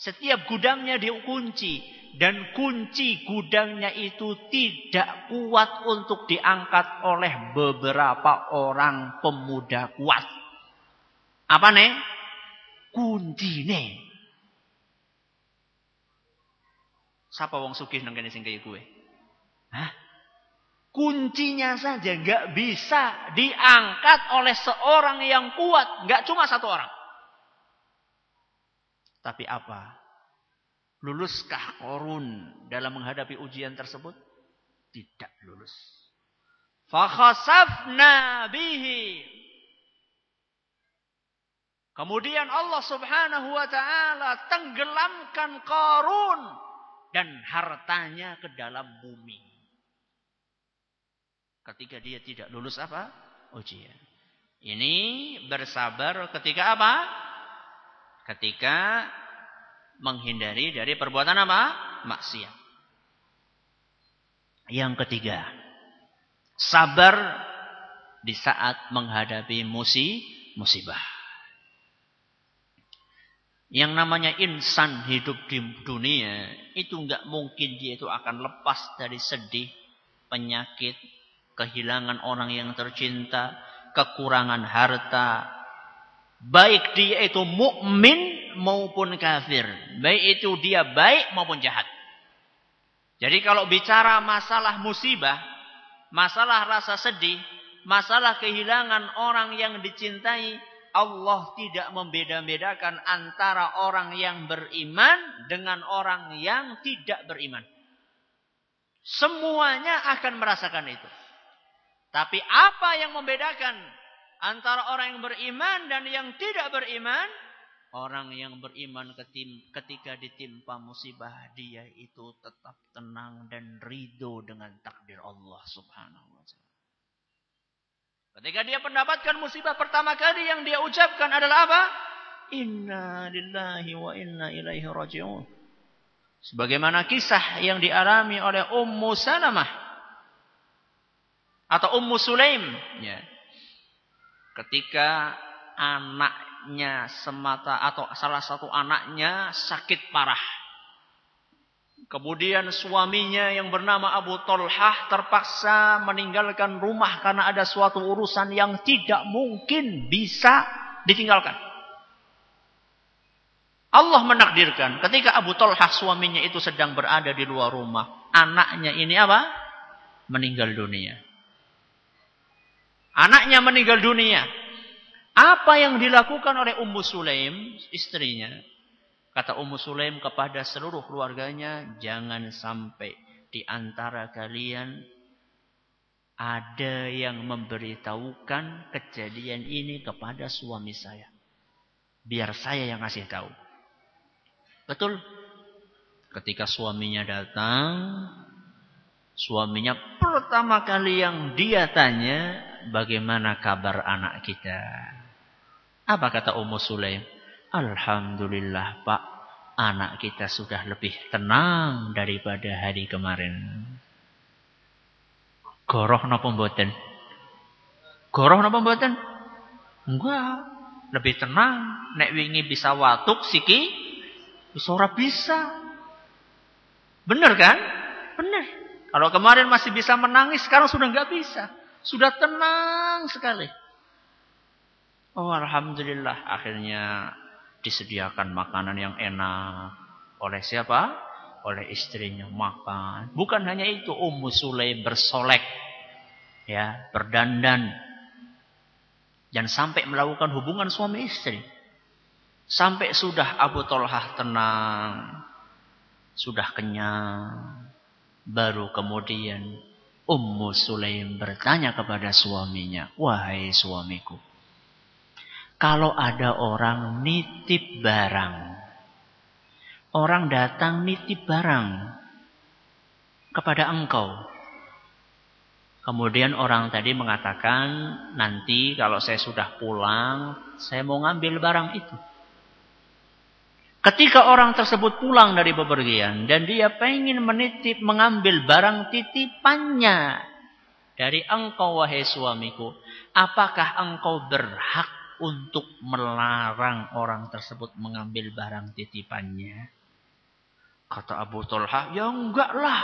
Setiap gudangnya dikunci. Dan kunci gudangnya itu tidak kuat untuk diangkat oleh beberapa orang pemuda kuat. Apa? Kunci nih. Siapa wong sugih nang kene sing gue? Hah? Kuncinya saja nggak bisa diangkat oleh seorang yang kuat, nggak cuma satu orang. Tapi apa? Luluskah korun dalam menghadapi ujian tersebut? Tidak lulus. Fakhasafna bihi. Kemudian Allah subhanahu wa ta'ala tenggelamkan korun dan hartanya ke dalam bumi. Ketika dia tidak lulus apa? Ujian. Ini bersabar ketika apa? Ketika menghindari dari perbuatan apa? Maksiat. Yang ketiga, sabar di saat menghadapi musibah. Yang namanya insan hidup di dunia itu nggak mungkin dia itu akan lepas dari sedih, penyakit, kehilangan orang yang tercinta, kekurangan harta. Baik dia itu mukmin maupun kafir, baik itu dia baik maupun jahat. Jadi kalau bicara masalah musibah, masalah rasa sedih, masalah kehilangan orang yang dicintai, Allah tidak membeda-bedakan antara orang yang beriman dengan orang yang tidak beriman. Semuanya akan merasakan itu. Tapi apa yang membedakan antara orang yang beriman dan yang tidak beriman? Orang yang beriman ketika ditimpa musibah dia itu tetap tenang dan ridho dengan takdir Allah subhanahu wa ta'ala. Ketika dia mendapatkan musibah pertama kali yang dia ucapkan adalah apa? Inna lillahi wa inna ilaihi raji'un. Sebagaimana kisah yang dialami oleh Ummu Salamah atau Ummu Sulaim ya. Ketika anaknya semata atau salah satu anaknya sakit parah Kemudian suaminya yang bernama Abu Talhah terpaksa meninggalkan rumah karena ada suatu urusan yang tidak mungkin bisa ditinggalkan. Allah menakdirkan ketika Abu Talhah suaminya itu sedang berada di luar rumah. Anaknya ini apa? Meninggal dunia. Anaknya meninggal dunia. Apa yang dilakukan oleh Ummu Sulaim, istrinya? Kata Ummu Sulaim kepada seluruh keluarganya, jangan sampai di antara kalian ada yang memberitahukan kejadian ini kepada suami saya. Biar saya yang kasih tahu. Betul. Ketika suaminya datang, suaminya pertama kali yang dia tanya, bagaimana kabar anak kita? Apa kata Ummu Sulaim? Alhamdulillah Pak, anak kita sudah lebih tenang daripada hari kemarin. Goroh napa mboten? Goroh napa mboten? Enggak. Lebih tenang. Nek wingi bisa watuk siki. Bisa ora bisa. Bener kan? Bener. Kalau kemarin masih bisa menangis, sekarang sudah nggak bisa. Sudah tenang sekali. Oh Alhamdulillah. Akhirnya disediakan makanan yang enak. Oleh siapa? Oleh istrinya makan. Bukan hanya itu. Ummu Sulaim bersolek. Ya, berdandan dan sampai melakukan hubungan suami istri. Sampai sudah Abu Talhah tenang. Sudah kenyang. Baru kemudian Ummu Sulaim bertanya kepada suaminya. Wahai suamiku. Kalau ada orang nitip barang. Orang datang nitip barang. Kepada engkau. Kemudian orang tadi mengatakan, nanti kalau saya sudah pulang, saya mau ngambil barang itu. Ketika orang tersebut pulang dari bepergian dan dia pengen menitip mengambil barang titipannya dari engkau wahai suamiku, apakah engkau berhak untuk melarang orang tersebut mengambil barang titipannya? Kata Abu Talha, ya enggak lah.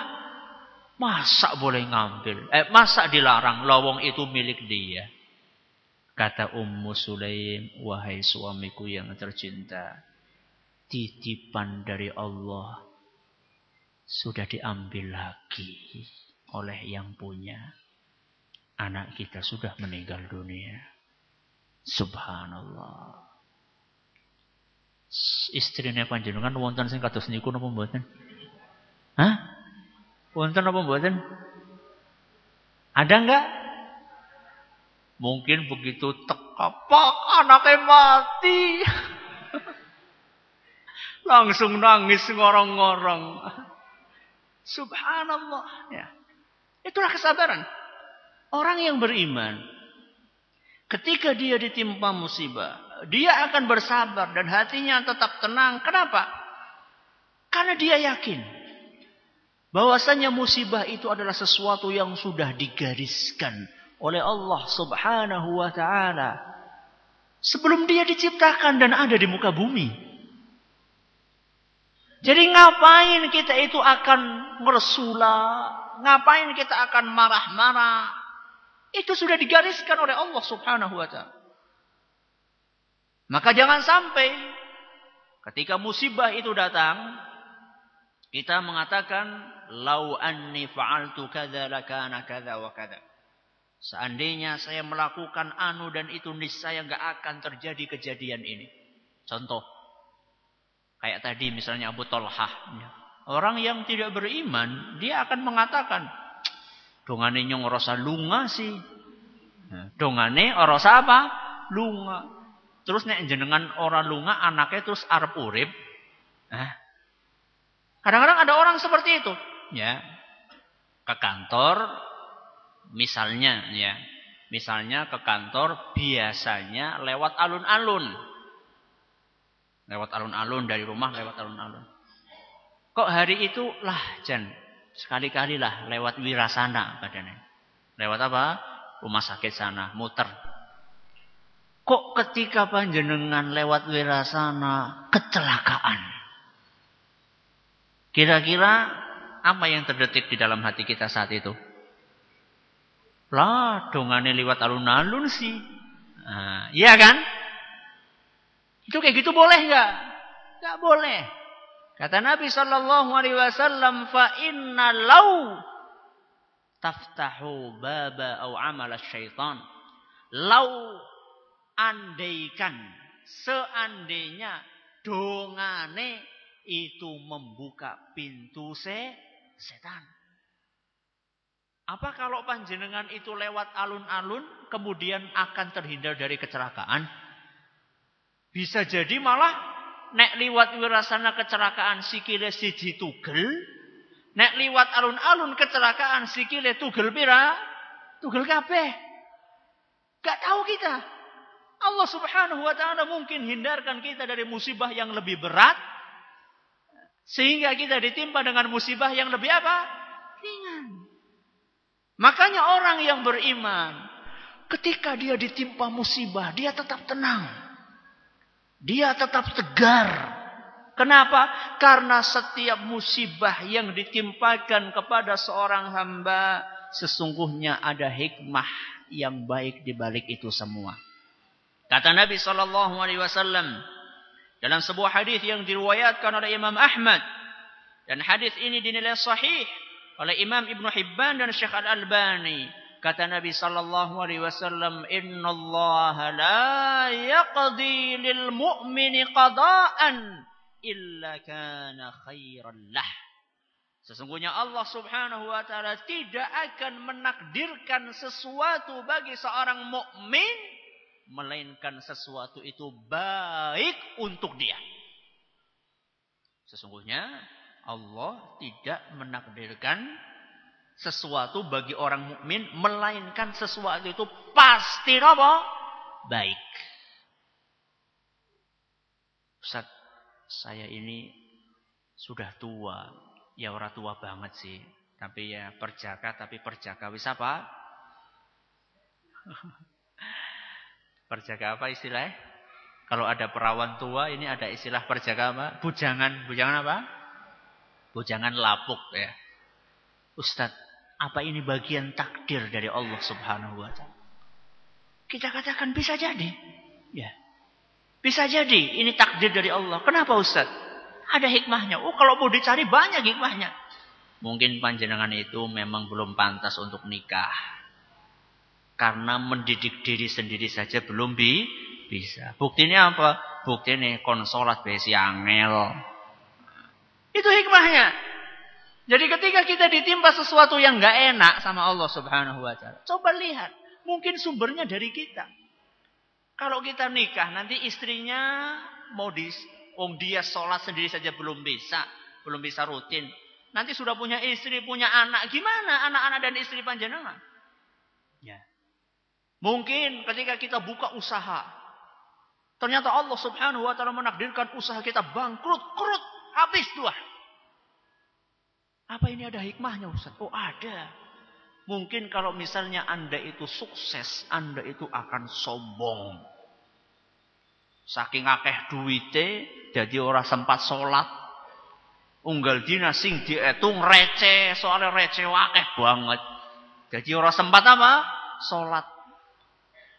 Masa boleh ngambil? Eh, masa dilarang? Lawang itu milik dia. Kata Ummu Sulaim, wahai suamiku yang tercinta, titipan dari Allah sudah diambil lagi oleh yang punya. Anak kita sudah meninggal dunia. Subhanallah. Istrinya panjenengan wonten sing kados niku napa mboten? Hah? Wonten apa mboten? Ada enggak? Mungkin begitu tekapak anaknya mati. *laughs* Langsung nangis ngorong-ngorong. Subhanallah. Ya. Itulah kesabaran. Orang yang beriman. Ketika dia ditimpa musibah. Dia akan bersabar dan hatinya tetap tenang. Kenapa? Karena dia yakin bahwasanya musibah itu adalah sesuatu yang sudah digariskan oleh Allah Subhanahu wa taala sebelum dia diciptakan dan ada di muka bumi. Jadi ngapain kita itu akan mersula? Ngapain kita akan marah-marah? Itu sudah digariskan oleh Allah Subhanahu wa taala. Maka jangan sampai ketika musibah itu datang kita mengatakan lau anni fa'altu kadza lakana kadza wa kadza. Seandainya saya melakukan anu dan itu niscaya enggak akan terjadi kejadian ini. Contoh. Kayak tadi misalnya Abu Talhah. Orang yang tidak beriman, dia akan mengatakan, dongane nyong rasa lunga sih. Nah, dongane rasa apa? Lunga. Terus nek jenengan orang lunga anaknya terus arep urip. Kadang-kadang ada orang seperti itu ya ke kantor misalnya ya misalnya ke kantor biasanya lewat alun-alun lewat alun-alun dari rumah lewat alun-alun kok hari itu lah jan sekali-kali lah lewat wirasana badannya lewat apa rumah sakit sana muter kok ketika panjenengan lewat wirasana kecelakaan kira-kira apa yang terdetik di dalam hati kita saat itu? Lah, dongane lewat alun-alun sih. Nah, iya kan? Itu kayak gitu boleh nggak? Nggak boleh. Kata Nabi Shallallahu Alaihi Wasallam, fa inna lau taftahu baba au amal syaitan. Lau andaikan, seandainya dongane itu membuka pintu se setan. Apa kalau panjenengan itu lewat alun-alun kemudian akan terhindar dari kecelakaan? Bisa jadi malah nek liwat wirasana kecelakaan sikile siji tugel, nek liwat alun-alun kecelakaan sikile tugel pira? Tugel kabeh. Gak tahu kita. Allah Subhanahu wa taala mungkin hindarkan kita dari musibah yang lebih berat sehingga kita ditimpa dengan musibah yang lebih apa? Ringan. Makanya orang yang beriman. Ketika dia ditimpa musibah. Dia tetap tenang. Dia tetap tegar. Kenapa? Karena setiap musibah yang ditimpakan kepada seorang hamba sesungguhnya ada hikmah yang baik di balik itu semua. Kata Nabi sallallahu alaihi wasallam dalam sebuah hadis yang diriwayatkan oleh Imam Ahmad dan hadis ini dinilai sahih oleh Imam Ibn Hibban dan Syekh Al-Albani. Kata Nabi sallallahu alaihi wasallam, "Inna Allah la yaqdi lil mu'mini qada'an illa kana khairan lah." Sesungguhnya Allah Subhanahu wa taala tidak akan menakdirkan sesuatu bagi seorang mukmin melainkan sesuatu itu baik untuk dia. Sesungguhnya Allah tidak menakdirkan sesuatu bagi orang mukmin melainkan sesuatu itu pasti apa? Baik. Ustaz, saya ini sudah tua. Ya orang tua banget sih. Tapi ya perjaka, tapi perjaka wis apa? *laughs* perjaka apa istilahnya? Kalau ada perawan tua, ini ada istilah perjaka apa? Bujangan. Bujangan apa? Bujangan lapuk ya. Ustadz, apa ini bagian takdir dari Allah Subhanahu wa taala? Kita katakan bisa jadi. Ya. Bisa jadi ini takdir dari Allah. Kenapa Ustaz? Ada hikmahnya. Oh, kalau mau dicari banyak hikmahnya. Mungkin panjenengan itu memang belum pantas untuk nikah. Karena mendidik diri sendiri saja belum bi bisa. Buktinya apa? Buktinya konsolat besi angel. Itu hikmahnya. Jadi ketika kita ditimpa sesuatu yang nggak enak sama Allah Subhanahu wa taala, coba lihat, mungkin sumbernya dari kita. Kalau kita nikah, nanti istrinya mau di om dia sholat sendiri saja belum bisa, belum bisa rutin. Nanti sudah punya istri, punya anak, gimana anak-anak dan istri panjenengan? Ya. Mungkin ketika kita buka usaha, ternyata Allah Subhanahu wa taala menakdirkan usaha kita bangkrut, kerut, habis tuh. Apa ini ada hikmahnya Ustaz? Oh ada. Mungkin kalau misalnya Anda itu sukses, Anda itu akan sombong. Saking akeh duite, jadi orang sempat sholat. Unggal dina sing dihitung receh, soalnya receh wakeh banget. Jadi orang sempat apa? Sholat.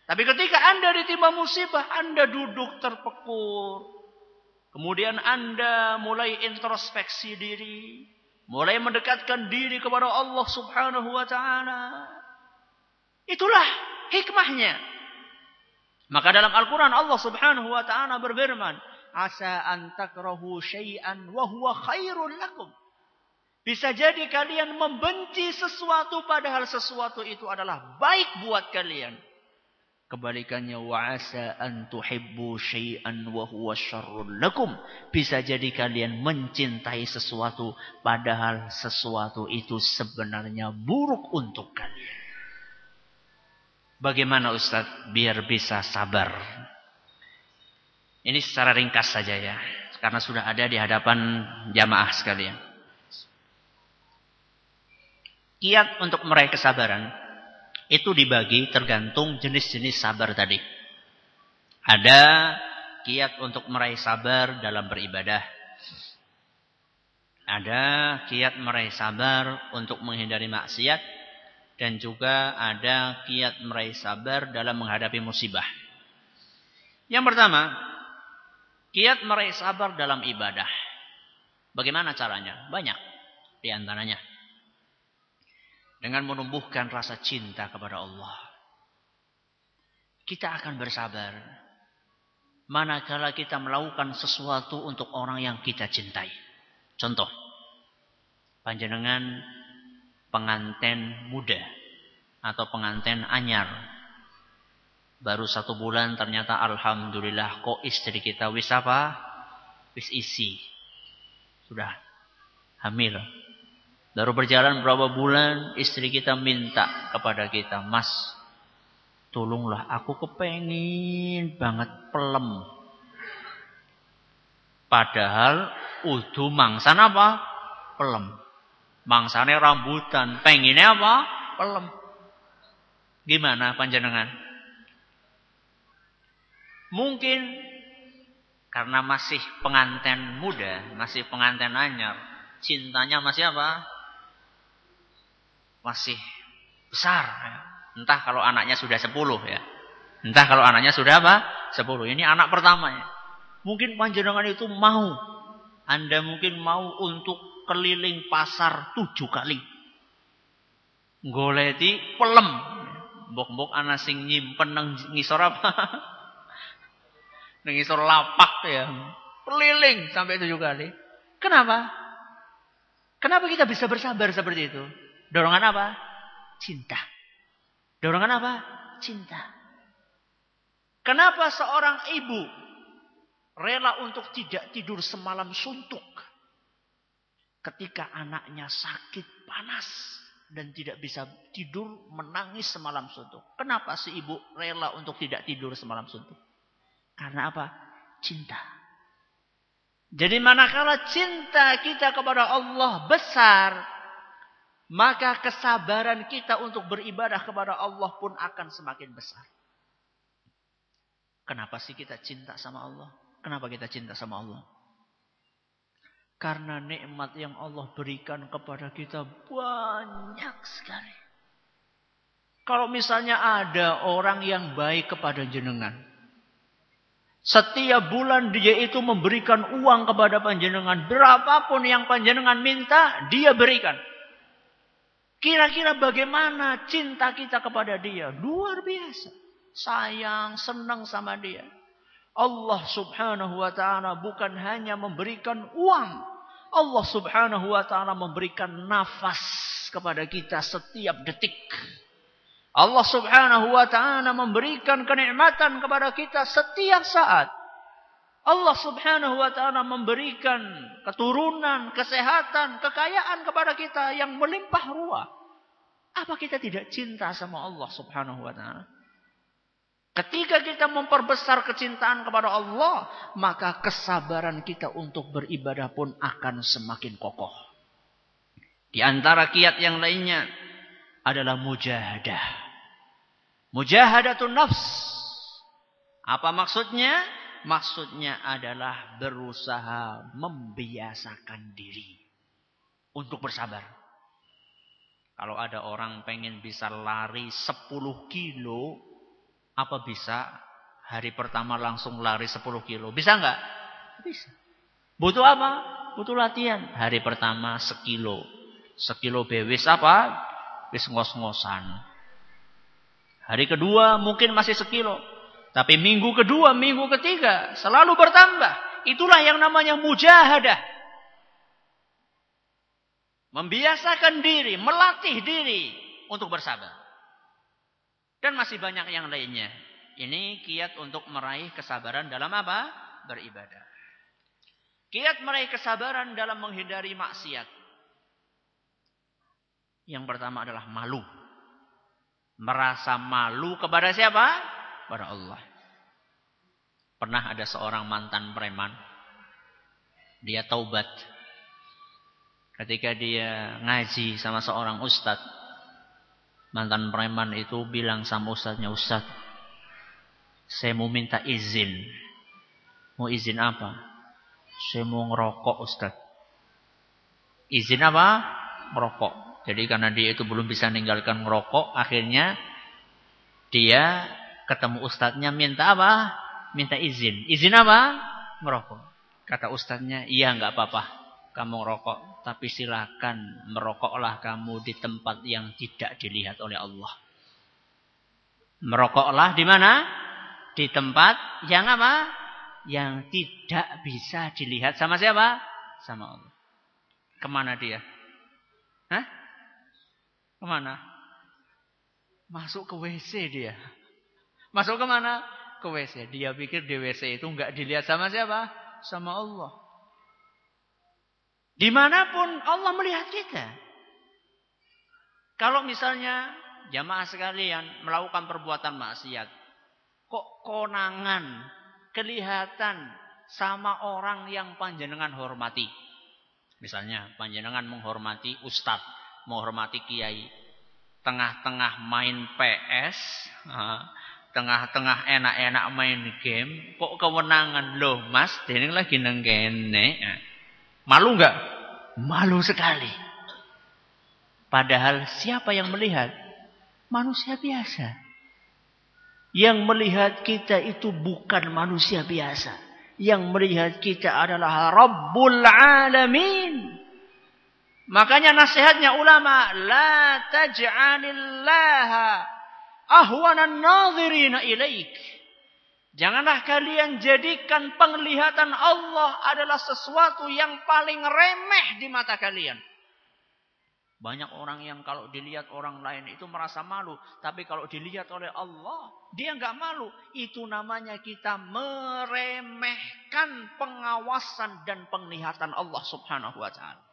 Tapi ketika Anda ditimpa musibah, Anda duduk terpekur. Kemudian Anda mulai introspeksi diri. Mulai mendekatkan diri kepada Allah subhanahu wa ta'ala. Itulah hikmahnya. Maka dalam Al-Quran Allah subhanahu wa ta'ala berfirman. Asa an takrahu syai'an wa huwa khairul lakum. Bisa jadi kalian membenci sesuatu padahal sesuatu itu adalah baik buat kalian. Kebalikannya wa'asa an tuhibbu syai'an wa huwa syarrul lakum. Bisa jadi kalian mencintai sesuatu padahal sesuatu itu sebenarnya buruk untuk kalian. Bagaimana Ustaz biar bisa sabar? Ini secara ringkas saja ya. Karena sudah ada di hadapan jamaah sekalian. Kiat untuk meraih kesabaran itu dibagi tergantung jenis-jenis sabar tadi. Ada kiat untuk meraih sabar dalam beribadah. Ada kiat meraih sabar untuk menghindari maksiat. Dan juga ada kiat meraih sabar dalam menghadapi musibah. Yang pertama, kiat meraih sabar dalam ibadah. Bagaimana caranya? Banyak di antaranya dengan menumbuhkan rasa cinta kepada Allah. Kita akan bersabar manakala kita melakukan sesuatu untuk orang yang kita cintai. Contoh, panjenengan pengantin muda atau pengantin anyar. Baru satu bulan ternyata Alhamdulillah kok istri kita wis apa? Wis isi. Sudah hamil. Baru berjalan berapa bulan, istri kita minta kepada kita, Mas, tolonglah aku kepengin banget pelem. Padahal udu mangsan apa? Pelem. Mangsane rambutan, pengennya apa? Pelem. Gimana panjenengan? Mungkin Karena masih pengantin muda, masih pengantin anyar, cintanya masih apa? Masih besar. Ya. Entah kalau anaknya sudah sepuluh ya. Entah kalau anaknya sudah apa? Sepuluh. Ini anak pertamanya. Mungkin panjenengan itu mau. Anda mungkin mau untuk keliling pasar tujuh kali. Goleti pelem. Bok-bok anak sing nyimpen nang ngisor apa? *laughs* Nengisor lapak ya. Keliling sampai tujuh kali. Kenapa? Kenapa kita bisa bersabar seperti itu? Dorongan apa? Cinta. Dorongan apa? Cinta. Kenapa seorang ibu rela untuk tidak tidur semalam suntuk ketika anaknya sakit panas dan tidak bisa tidur menangis semalam suntuk? Kenapa si ibu rela untuk tidak tidur semalam suntuk? Karena apa? Cinta. Jadi manakala cinta kita kepada Allah besar, maka kesabaran kita untuk beribadah kepada Allah pun akan semakin besar. Kenapa sih kita cinta sama Allah? Kenapa kita cinta sama Allah? Karena nikmat yang Allah berikan kepada kita banyak sekali. Kalau misalnya ada orang yang baik kepada jenengan. Setiap bulan dia itu memberikan uang kepada panjenengan. Berapapun yang panjenengan minta, dia berikan. Kira-kira bagaimana cinta kita kepada dia? Luar biasa. Sayang, senang sama dia. Allah subhanahu wa ta'ala bukan hanya memberikan uang. Allah subhanahu wa ta'ala memberikan nafas kepada kita setiap detik. Allah subhanahu wa ta'ala memberikan kenikmatan kepada kita setiap saat. Allah subhanahu wa ta'ala memberikan keturunan, kesehatan, kekayaan kepada kita yang melimpah ruah. Apa kita tidak cinta sama Allah subhanahu wa ta'ala? Ketika kita memperbesar kecintaan kepada Allah, maka kesabaran kita untuk beribadah pun akan semakin kokoh. Di antara kiat yang lainnya, adalah mujahadah. Mujahadatun nafs. Apa maksudnya? Maksudnya adalah berusaha membiasakan diri untuk bersabar. Kalau ada orang pengen bisa lari 10 kilo, apa bisa hari pertama langsung lari 10 kilo? Bisa nggak? Bisa. Butuh apa? Butuh latihan. Hari pertama sekilo. Sekilo bewis apa? wis ngos-ngosan. Hari kedua mungkin masih sekilo. Tapi minggu kedua, minggu ketiga selalu bertambah. Itulah yang namanya mujahadah. Membiasakan diri, melatih diri untuk bersabar. Dan masih banyak yang lainnya. Ini kiat untuk meraih kesabaran dalam apa? Beribadah. Kiat meraih kesabaran dalam menghindari maksiat. Yang pertama adalah malu. Merasa malu kepada siapa? Kepada Allah. Pernah ada seorang mantan preman. Dia taubat. Ketika dia ngaji sama seorang ustadz. Mantan preman itu bilang sama ustadznya, Ustadz, saya mau minta izin. Mau izin apa? Saya mau ngerokok ustadz. Izin apa? Ngerokok. Jadi karena dia itu belum bisa meninggalkan merokok, akhirnya dia ketemu ustadznya minta apa? Minta izin. Izin apa? Merokok. Kata ustadznya, iya nggak apa-apa. Kamu merokok, tapi silakan merokoklah kamu di tempat yang tidak dilihat oleh Allah. Merokoklah di mana? Di tempat yang apa? Yang tidak bisa dilihat sama siapa? Sama Allah. Ke mana dia? Hah? Ke mana? Masuk ke WC dia. Masuk ke mana? Ke WC. Dia pikir di WC itu nggak dilihat sama siapa? Sama Allah. Di mana pun Allah melihat kita. Kalau misalnya jamaah sekalian melakukan perbuatan maksiat. Kok konangan kelihatan sama orang yang panjenengan hormati. Misalnya panjenengan menghormati ustadz menghormati kiai. Tengah-tengah main PS, *laughs* tengah-tengah enak-enak main game, kok kewenangan loh mas, ini lagi kene. Malu nggak? Malu sekali. Padahal siapa yang melihat? Manusia biasa. Yang melihat kita itu bukan manusia biasa. Yang melihat kita adalah Rabbul Alamin. Makanya nasihatnya ulama, la taj'alillaha ahwanan nadhirina ilaik. Janganlah kalian jadikan penglihatan Allah adalah sesuatu yang paling remeh di mata kalian. Banyak orang yang kalau dilihat orang lain itu merasa malu. Tapi kalau dilihat oleh Allah, dia nggak malu. Itu namanya kita meremehkan pengawasan dan penglihatan Allah subhanahu wa ta'ala.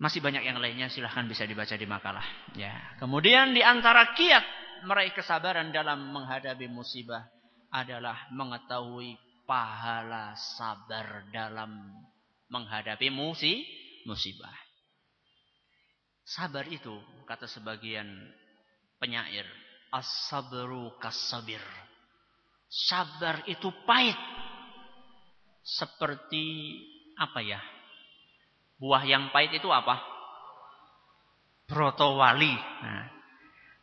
Masih banyak yang lainnya silahkan bisa dibaca di makalah. Ya. Kemudian di antara kiat meraih kesabaran dalam menghadapi musibah adalah mengetahui pahala sabar dalam menghadapi musibah musibah. Sabar itu, kata sebagian penyair, as-sabru kas-sabir. Sabar itu pahit. Seperti apa ya? Buah yang pahit itu apa? Brotowali. Nah,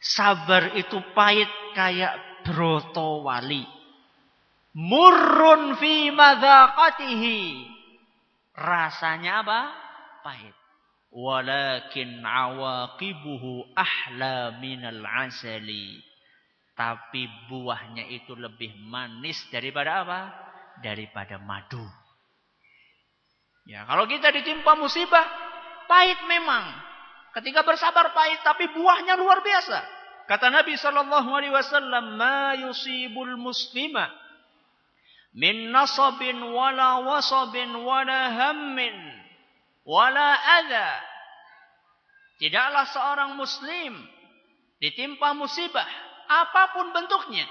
sabar itu pahit kayak brotowali. Murrun fi madhaqatihi. Rasanya apa? pahit. Walakin awaqibuhu ahla minal asali. Tapi buahnya itu lebih manis daripada apa? Daripada madu. Ya, kalau kita ditimpa musibah, pahit memang. Ketika bersabar pahit, tapi buahnya luar biasa. Kata Nabi Shallallahu Alaihi Wasallam, "Ma yusibul muslima min nasabin wala wasabin wala hammin wala adha. Tidaklah seorang muslim ditimpa musibah apa pun bentuknya.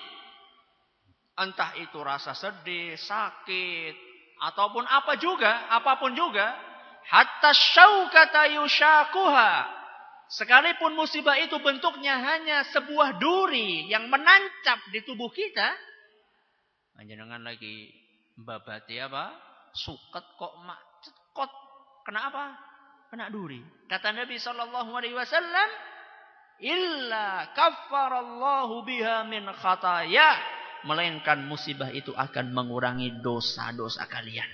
Entah itu rasa sedih, sakit, ataupun apa juga, apa pun juga, hatta syaukata yushakuha. Sekalipun musibah itu bentuknya hanya sebuah duri yang menancap di tubuh kita, jangan lagi babati apa? Suket kok mak cekot Kenapa? Kena duri. Kata Nabi sallallahu alaihi wasallam, "Illa kaffarallahu biha min khataya." Melainkan musibah itu akan mengurangi dosa-dosa kalian.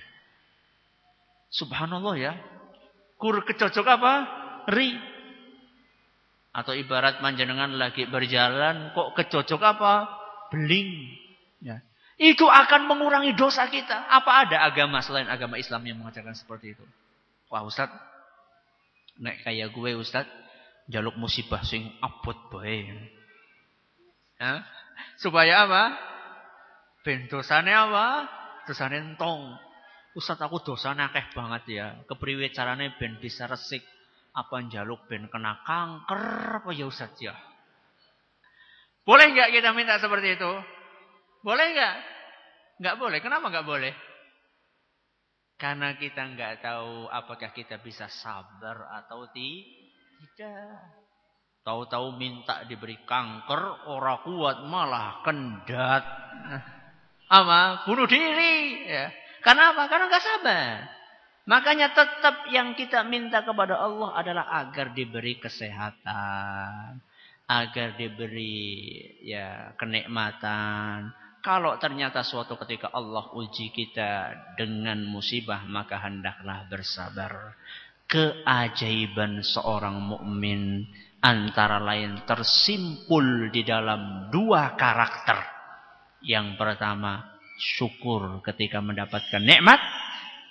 Subhanallah ya. Kur kecocok apa? Ri. Atau ibarat manjenengan lagi berjalan kok kecocok apa? Beling. Ya. Itu akan mengurangi dosa kita. Apa ada agama selain agama Islam yang mengajarkan seperti itu? Wah Ustaz, nek kayak gue Ustaz, jaluk musibah sing abot bae. Ya? Supaya apa? Ben apa? Dosane entong. Ustaz aku dosane akeh banget ya. Kepriwe carane ben bisa resik apa jaluk ben kena kanker apa ya Ustaz ya? Boleh nggak kita minta seperti itu? Boleh nggak? Nggak boleh. Kenapa nggak boleh? Karena kita nggak tahu apakah kita bisa sabar atau tidak. Tahu-tahu minta diberi kanker, orang kuat malah kendat. Apa? Bunuh diri. Ya. Karena apa? Karena nggak sabar. Makanya tetap yang kita minta kepada Allah adalah agar diberi kesehatan, agar diberi ya kenikmatan, kalau ternyata suatu ketika Allah uji kita dengan musibah, maka hendaklah bersabar. Keajaiban seorang mukmin antara lain tersimpul di dalam dua karakter. Yang pertama, syukur ketika mendapatkan nikmat.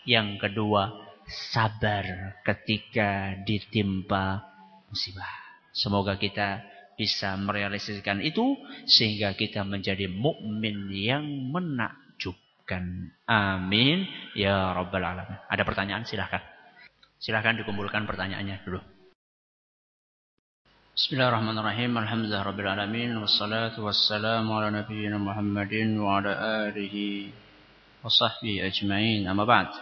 Yang kedua, sabar ketika ditimpa musibah. Semoga kita bisa merealisasikan itu sehingga kita menjadi mukmin yang menakjubkan. Amin ya rabbal alamin. Ada pertanyaan silahkan. Silahkan dikumpulkan pertanyaannya dulu. Bismillahirrahmanirrahim. Alhamdulillah rabbil alamin wassalatu wassalamu ala nabiyyina Muhammadin wa ala alihi wa sahbihi ajmain. Amma ba'd.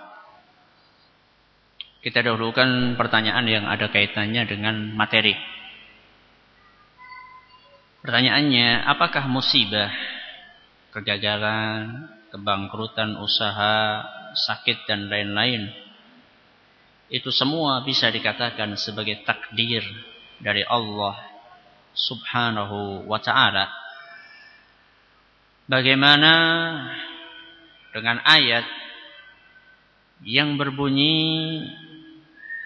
Kita dahulukan pertanyaan yang ada kaitannya dengan materi. Pertanyaannya, apakah musibah, kegagalan, kebangkrutan usaha, sakit dan lain-lain itu semua bisa dikatakan sebagai takdir dari Allah Subhanahu wa taala. Bagaimana dengan ayat yang berbunyi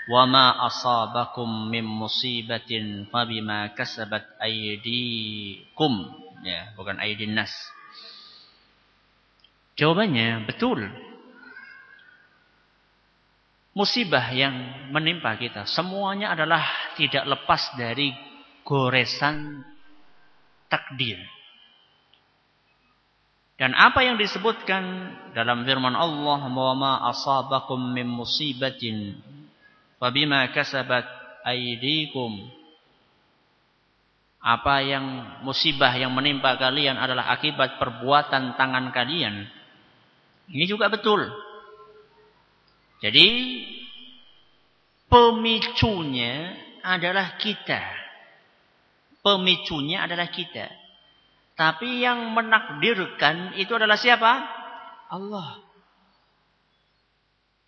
ma asabakum min musibatin fabima kasabat aydikum. Ya bukan aydin nas. Jawabannya betul musibah yang menimpa kita semuanya adalah tidak lepas dari goresan takdir. Dan apa yang disebutkan dalam firman Allah, "Wa ma asabakum min musibatin fabima kasabat aydikum." Apa yang musibah yang menimpa kalian adalah akibat perbuatan tangan kalian. Ini juga betul. Jadi pemicunya adalah kita. Pemicunya adalah kita. Tapi yang menakdirkan itu adalah siapa? Allah.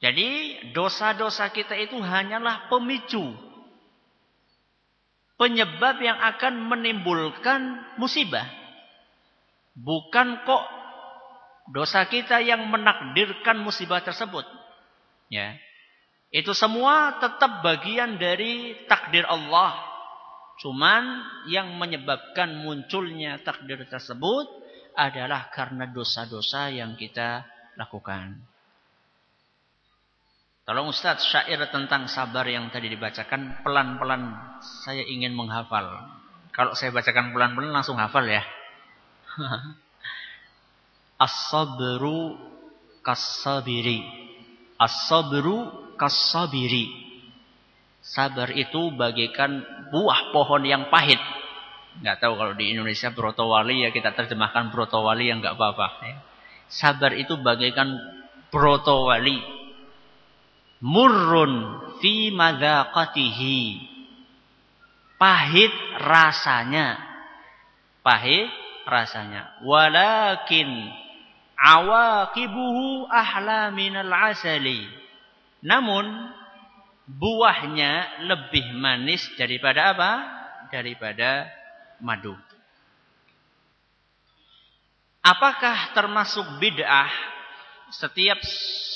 Jadi dosa-dosa kita itu hanyalah pemicu. Penyebab yang akan menimbulkan musibah. Bukan kok dosa kita yang menakdirkan musibah tersebut. Ya. Itu semua tetap bagian dari takdir Allah. Cuman yang menyebabkan munculnya takdir tersebut adalah karena dosa-dosa yang kita lakukan. Tolong Ustaz syair tentang sabar yang tadi dibacakan pelan-pelan saya ingin menghafal. Kalau saya bacakan pelan-pelan langsung hafal ya. *laughs* As-sabru kas-sabiri. As-sabru kasabiri. Sabar itu bagaikan buah pohon yang pahit. Nggak tahu kalau di Indonesia brotowali ya kita terjemahkan brotowali yang nggak apa-apa. Ya. Sabar itu bagaikan brotowali. Murrun fi madaqatihi. Pahit rasanya. Pahit rasanya. Walakin awaqibuhu ahla minal asali. Namun buahnya lebih manis daripada apa? Daripada madu. Apakah termasuk bid'ah setiap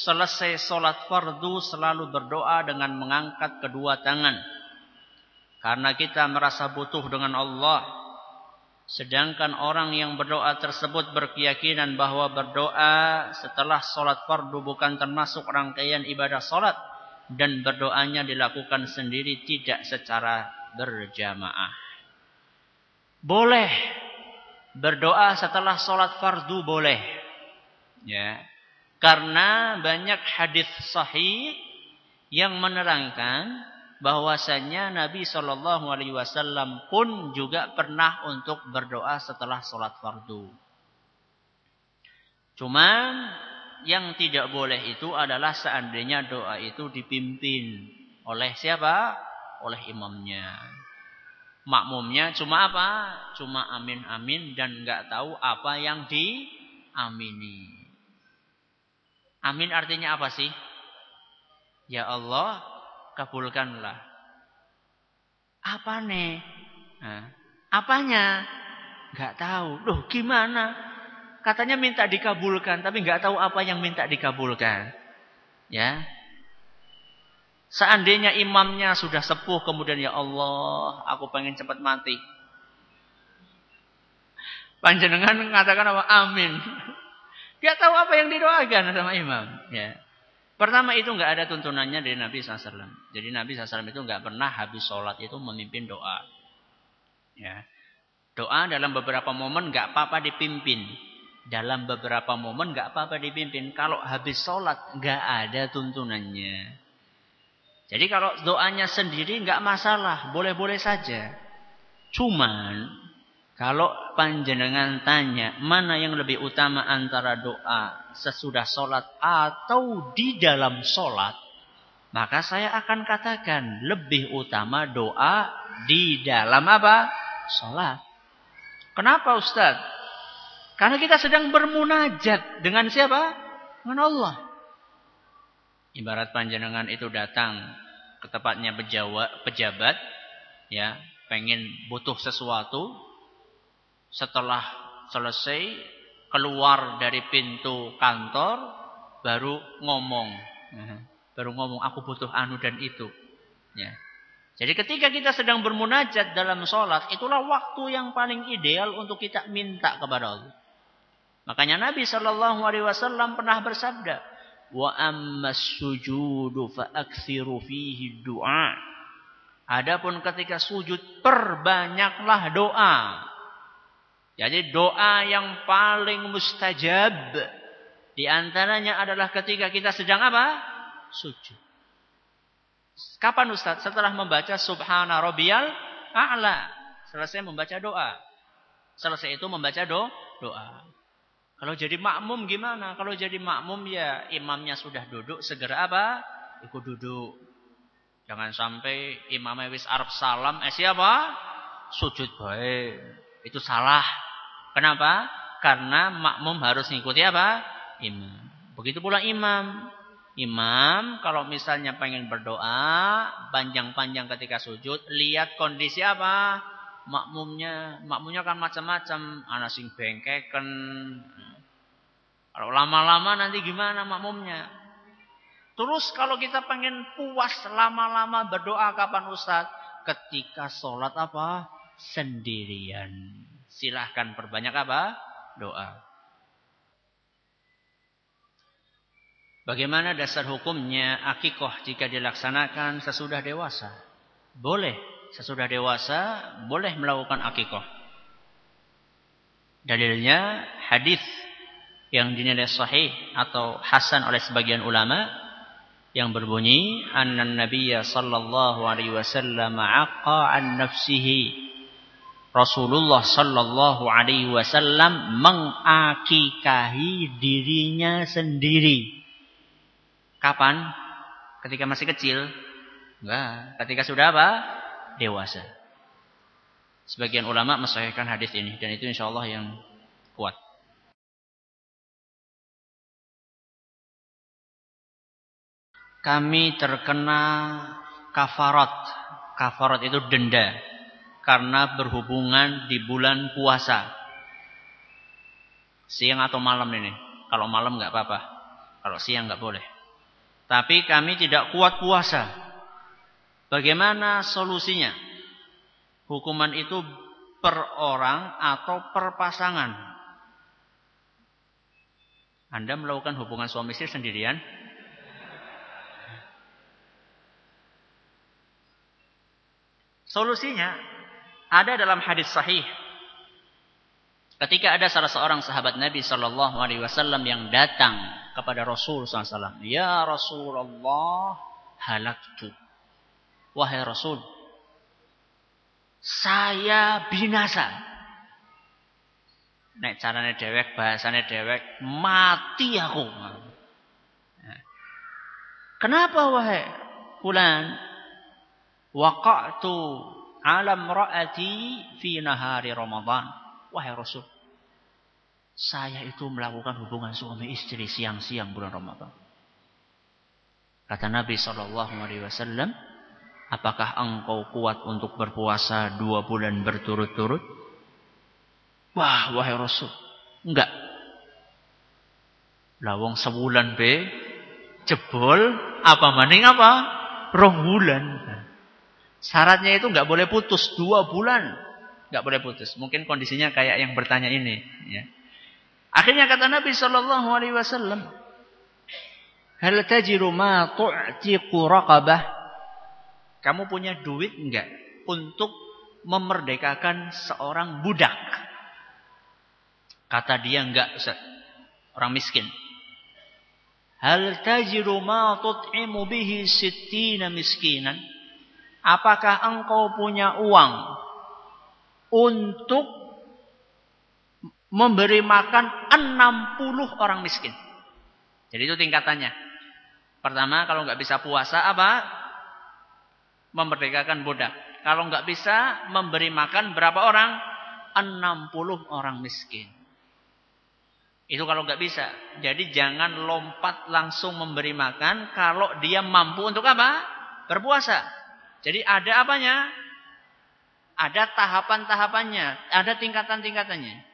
selesai sholat fardu selalu berdoa dengan mengangkat kedua tangan? Karena kita merasa butuh dengan Allah Sedangkan orang yang berdoa tersebut berkeyakinan bahwa berdoa setelah sholat fardu bukan termasuk rangkaian ibadah sholat. Dan berdoanya dilakukan sendiri tidak secara berjamaah. Boleh. Berdoa setelah sholat fardu boleh. Ya. Karena banyak hadis sahih yang menerangkan bahwasanya Nabi Shallallahu Alaihi Wasallam pun juga pernah untuk berdoa setelah sholat fardu. Cuman yang tidak boleh itu adalah seandainya doa itu dipimpin oleh siapa? Oleh imamnya. Makmumnya cuma apa? Cuma amin amin dan nggak tahu apa yang diamini. Amin artinya apa sih? Ya Allah, kabulkanlah. Apa nih? Nah, apanya? Gak tahu. Loh gimana? Katanya minta dikabulkan, tapi gak tahu apa yang minta dikabulkan. Ya. Seandainya imamnya sudah sepuh, kemudian ya Allah, aku pengen cepat mati. Panjenengan mengatakan apa? Amin. Dia tahu apa yang didoakan sama imam. Ya. Pertama itu nggak ada tuntunannya dari Nabi SAW. Jadi Nabi SAW itu nggak pernah habis sholat itu memimpin doa. Ya. Doa dalam beberapa momen nggak apa-apa dipimpin. Dalam beberapa momen nggak apa-apa dipimpin. Kalau habis sholat nggak ada tuntunannya. Jadi kalau doanya sendiri nggak masalah, boleh-boleh saja. Cuman kalau panjenengan tanya mana yang lebih utama antara doa sesudah sholat atau di dalam sholat. Maka saya akan katakan lebih utama doa di dalam apa? Sholat. Kenapa Ustaz? Karena kita sedang bermunajat dengan siapa? Dengan Allah. Ibarat panjenengan itu datang ke tempatnya pejabat, pejabat ya, pengen butuh sesuatu, setelah selesai keluar dari pintu kantor baru ngomong. Baru ngomong aku butuh anu dan itu. Ya. Jadi ketika kita sedang bermunajat dalam sholat, itulah waktu yang paling ideal untuk kita minta kepada Allah. Makanya Nabi Shallallahu Alaihi Wasallam pernah bersabda, wa ammas sujudu fa fihi du'a. Adapun ketika sujud perbanyaklah doa. Jadi doa yang paling mustajab di antaranya adalah ketika kita sedang apa? Sujud. Kapan Ustaz? Setelah membaca Subhana Rabbiyal A'la. Selesai membaca doa. Selesai itu membaca do, doa. Kalau jadi makmum gimana? Kalau jadi makmum ya imamnya sudah duduk, segera apa? Ikut duduk. Jangan sampai imamnya wis Arab salam, eh siapa? Sujud baik. Itu salah. Kenapa? Karena makmum harus mengikuti apa? Imam. Begitu pula imam. Imam kalau misalnya pengen berdoa panjang-panjang ketika sujud, lihat kondisi apa? Makmumnya, makmumnya kan macam-macam, ana sing bengkeken. Kalau lama-lama nanti gimana makmumnya? Terus kalau kita pengen puas lama-lama berdoa kapan Ustaz? Ketika sholat apa? Sendirian. Silahkan perbanyak apa? Doa. Bagaimana dasar hukumnya akikoh jika dilaksanakan sesudah dewasa? Boleh. Sesudah dewasa boleh melakukan akikoh. Dalilnya hadis yang dinilai sahih atau hasan oleh sebagian ulama yang berbunyi anna nabiyya sallallahu alaihi wasallam aqa an nafsihi Rasulullah sallallahu alaihi wasallam mengakikahi dirinya sendiri Kapan? Ketika masih kecil? Enggak. Ketika sudah apa? Dewasa. Sebagian ulama mensahihkan hadis ini. Dan itu insya Allah yang kuat. Kami terkena kafarat. Kafarat itu denda. Karena berhubungan di bulan puasa. Siang atau malam ini. Kalau malam nggak apa-apa. Kalau siang nggak boleh. Tapi kami tidak kuat puasa. Bagaimana solusinya? Hukuman itu per orang atau per pasangan. Anda melakukan hubungan suami istri sendirian? Solusinya ada dalam hadis sahih. Ketika ada salah seorang sahabat Nabi Shallallahu Alaihi Wasallam yang datang kepada Rasul SAW. Ya Rasulullah halaktu. Wahai Rasul. Saya binasa. Nek carane dewek, bahasane dewek, mati aku. Kenapa wahai fulan? Waqa'tu alam ra'ati fi nahari Ramadan. Wahai Rasul. Saya itu melakukan hubungan suami istri siang-siang bulan Ramadan. Kata Nabi Shallallahu Alaihi Wasallam, apakah engkau kuat untuk berpuasa dua bulan berturut-turut? Wah, wahai Rasul, enggak. Lawang sebulan be, jebol, apa maning apa? Roh bulan. Syaratnya itu enggak boleh putus dua bulan, enggak boleh putus. Mungkin kondisinya kayak yang bertanya ini. Ya. Akhirnya kata Nabi Shallallahu Alaihi Wasallam, Hal tajiru ma tu'tiqu raqabah? Kamu punya duit enggak untuk memerdekakan seorang budak? Kata dia enggak. Orang miskin. Hal tajiru ma tut'imu bihi sittina miskinan? Apakah engkau punya uang untuk memberi makan 60 orang miskin. Jadi itu tingkatannya. Pertama, kalau nggak bisa puasa apa? Memerdekakan budak. Kalau nggak bisa memberi makan berapa orang? 60 orang miskin. Itu kalau nggak bisa. Jadi jangan lompat langsung memberi makan kalau dia mampu untuk apa? Berpuasa. Jadi ada apanya? Ada tahapan-tahapannya, ada tingkatan-tingkatannya.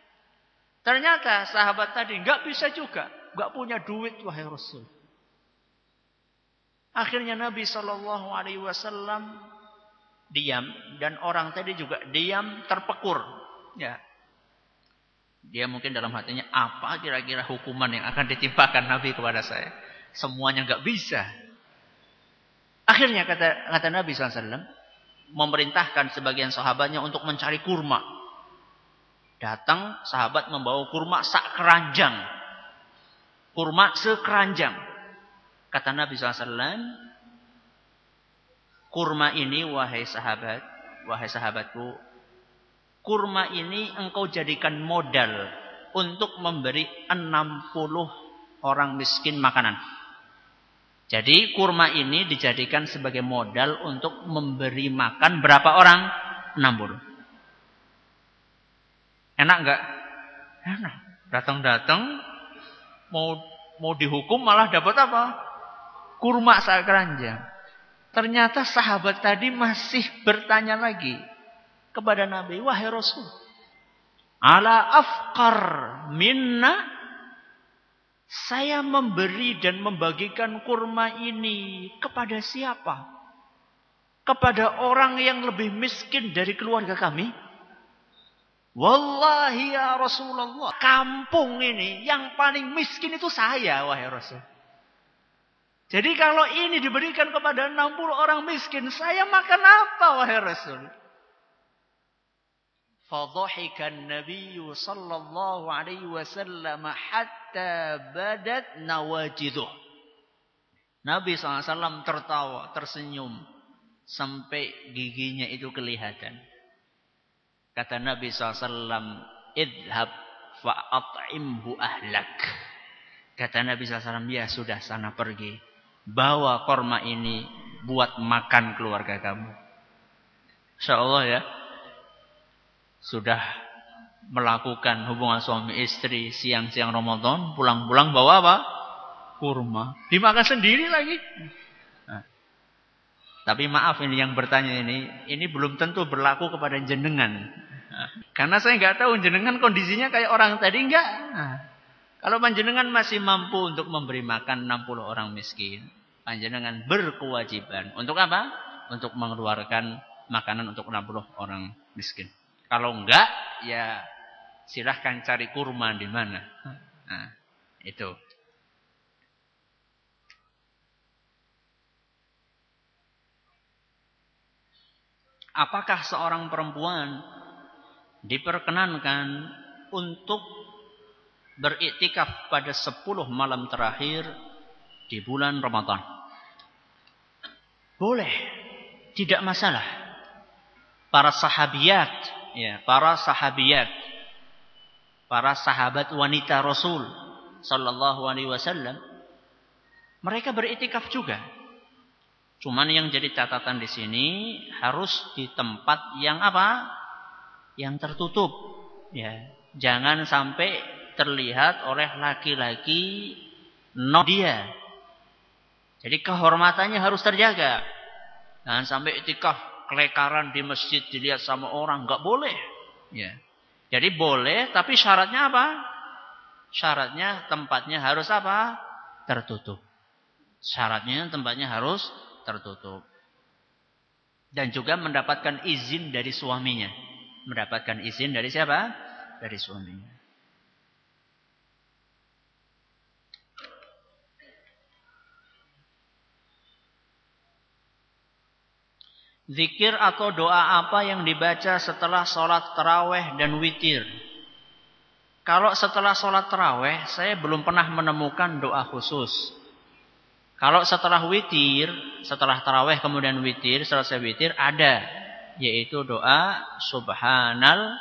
Ternyata sahabat tadi nggak bisa juga, nggak punya duit wahai Rasul. Akhirnya Nabi Shallallahu Alaihi Wasallam diam dan orang tadi juga diam terpekur. Ya, dia mungkin dalam hatinya apa kira-kira hukuman yang akan ditimpakan Nabi kepada saya? Semuanya nggak bisa. Akhirnya kata kata Nabi SAW memerintahkan sebagian sahabatnya untuk mencari kurma. Datang sahabat membawa kurma sak keranjang. Kurma sekeranjang. Kata Nabi SAW, kurma ini wahai sahabat, wahai sahabatku, kurma ini engkau jadikan modal untuk memberi 60 orang miskin makanan. Jadi kurma ini dijadikan sebagai modal untuk memberi makan berapa orang? 60. Enak enggak? Enak. Datang-datang mau mau dihukum malah dapat apa? Kurma keranjang. Ternyata sahabat tadi masih bertanya lagi kepada Nabi, "Wahai Rasul, ala afkar minna saya memberi dan membagikan kurma ini kepada siapa? Kepada orang yang lebih miskin dari keluarga kami?" Wallahi ya Rasulullah. Kampung ini yang paling miskin itu saya wahai Rasul. Jadi kalau ini diberikan kepada 60 orang miskin. Saya makan apa wahai Rasul? Fadhahikan Nabi sallallahu alaihi wasallam hatta badat nawajiduh. Nabi SAW tertawa, tersenyum. Sampai giginya itu kelihatan. Kata Nabi SAW, idhab fa'at'imhu ahlak. Kata Nabi SAW, ya sudah sana pergi. Bawa korma ini buat makan keluarga kamu. Insya Allah ya. Sudah melakukan hubungan suami istri siang-siang Ramadan. Pulang-pulang bawa apa? Kurma. Dimakan sendiri lagi. Nah. Tapi maaf ini yang bertanya ini. Ini belum tentu berlaku kepada jenengan. Karena saya nggak tahu jenengan kondisinya kayak orang tadi enggak. Nah, kalau panjenengan masih mampu untuk memberi makan 60 orang miskin, panjenengan berkewajiban untuk apa? Untuk mengeluarkan makanan untuk 60 orang miskin. Kalau enggak, ya silahkan cari kurma di mana. Nah, itu. Apakah seorang perempuan diperkenankan untuk beriktikaf pada 10 malam terakhir di bulan Ramadan. Boleh, tidak masalah. Para sahabiat, ya, para sahabiat, para sahabat wanita Rasul sallallahu alaihi wasallam mereka beriktikaf juga. Cuman yang jadi catatan di sini harus di tempat yang apa? Yang tertutup. Ya, jangan sampai terlihat oleh laki-laki no dia. Jadi kehormatannya harus terjaga. Jangan sampai itikaf kelekaran di masjid dilihat sama orang nggak boleh. Ya. Jadi boleh, tapi syaratnya apa? Syaratnya tempatnya harus apa? Tertutup. Syaratnya tempatnya harus tertutup. Dan juga mendapatkan izin dari suaminya mendapatkan izin dari siapa? Dari suaminya. Zikir atau doa apa yang dibaca setelah sholat terawih dan witir? Kalau setelah sholat terawih, saya belum pernah menemukan doa khusus. Kalau setelah witir, setelah terawih kemudian witir, selesai witir, ada yaitu doa subhanal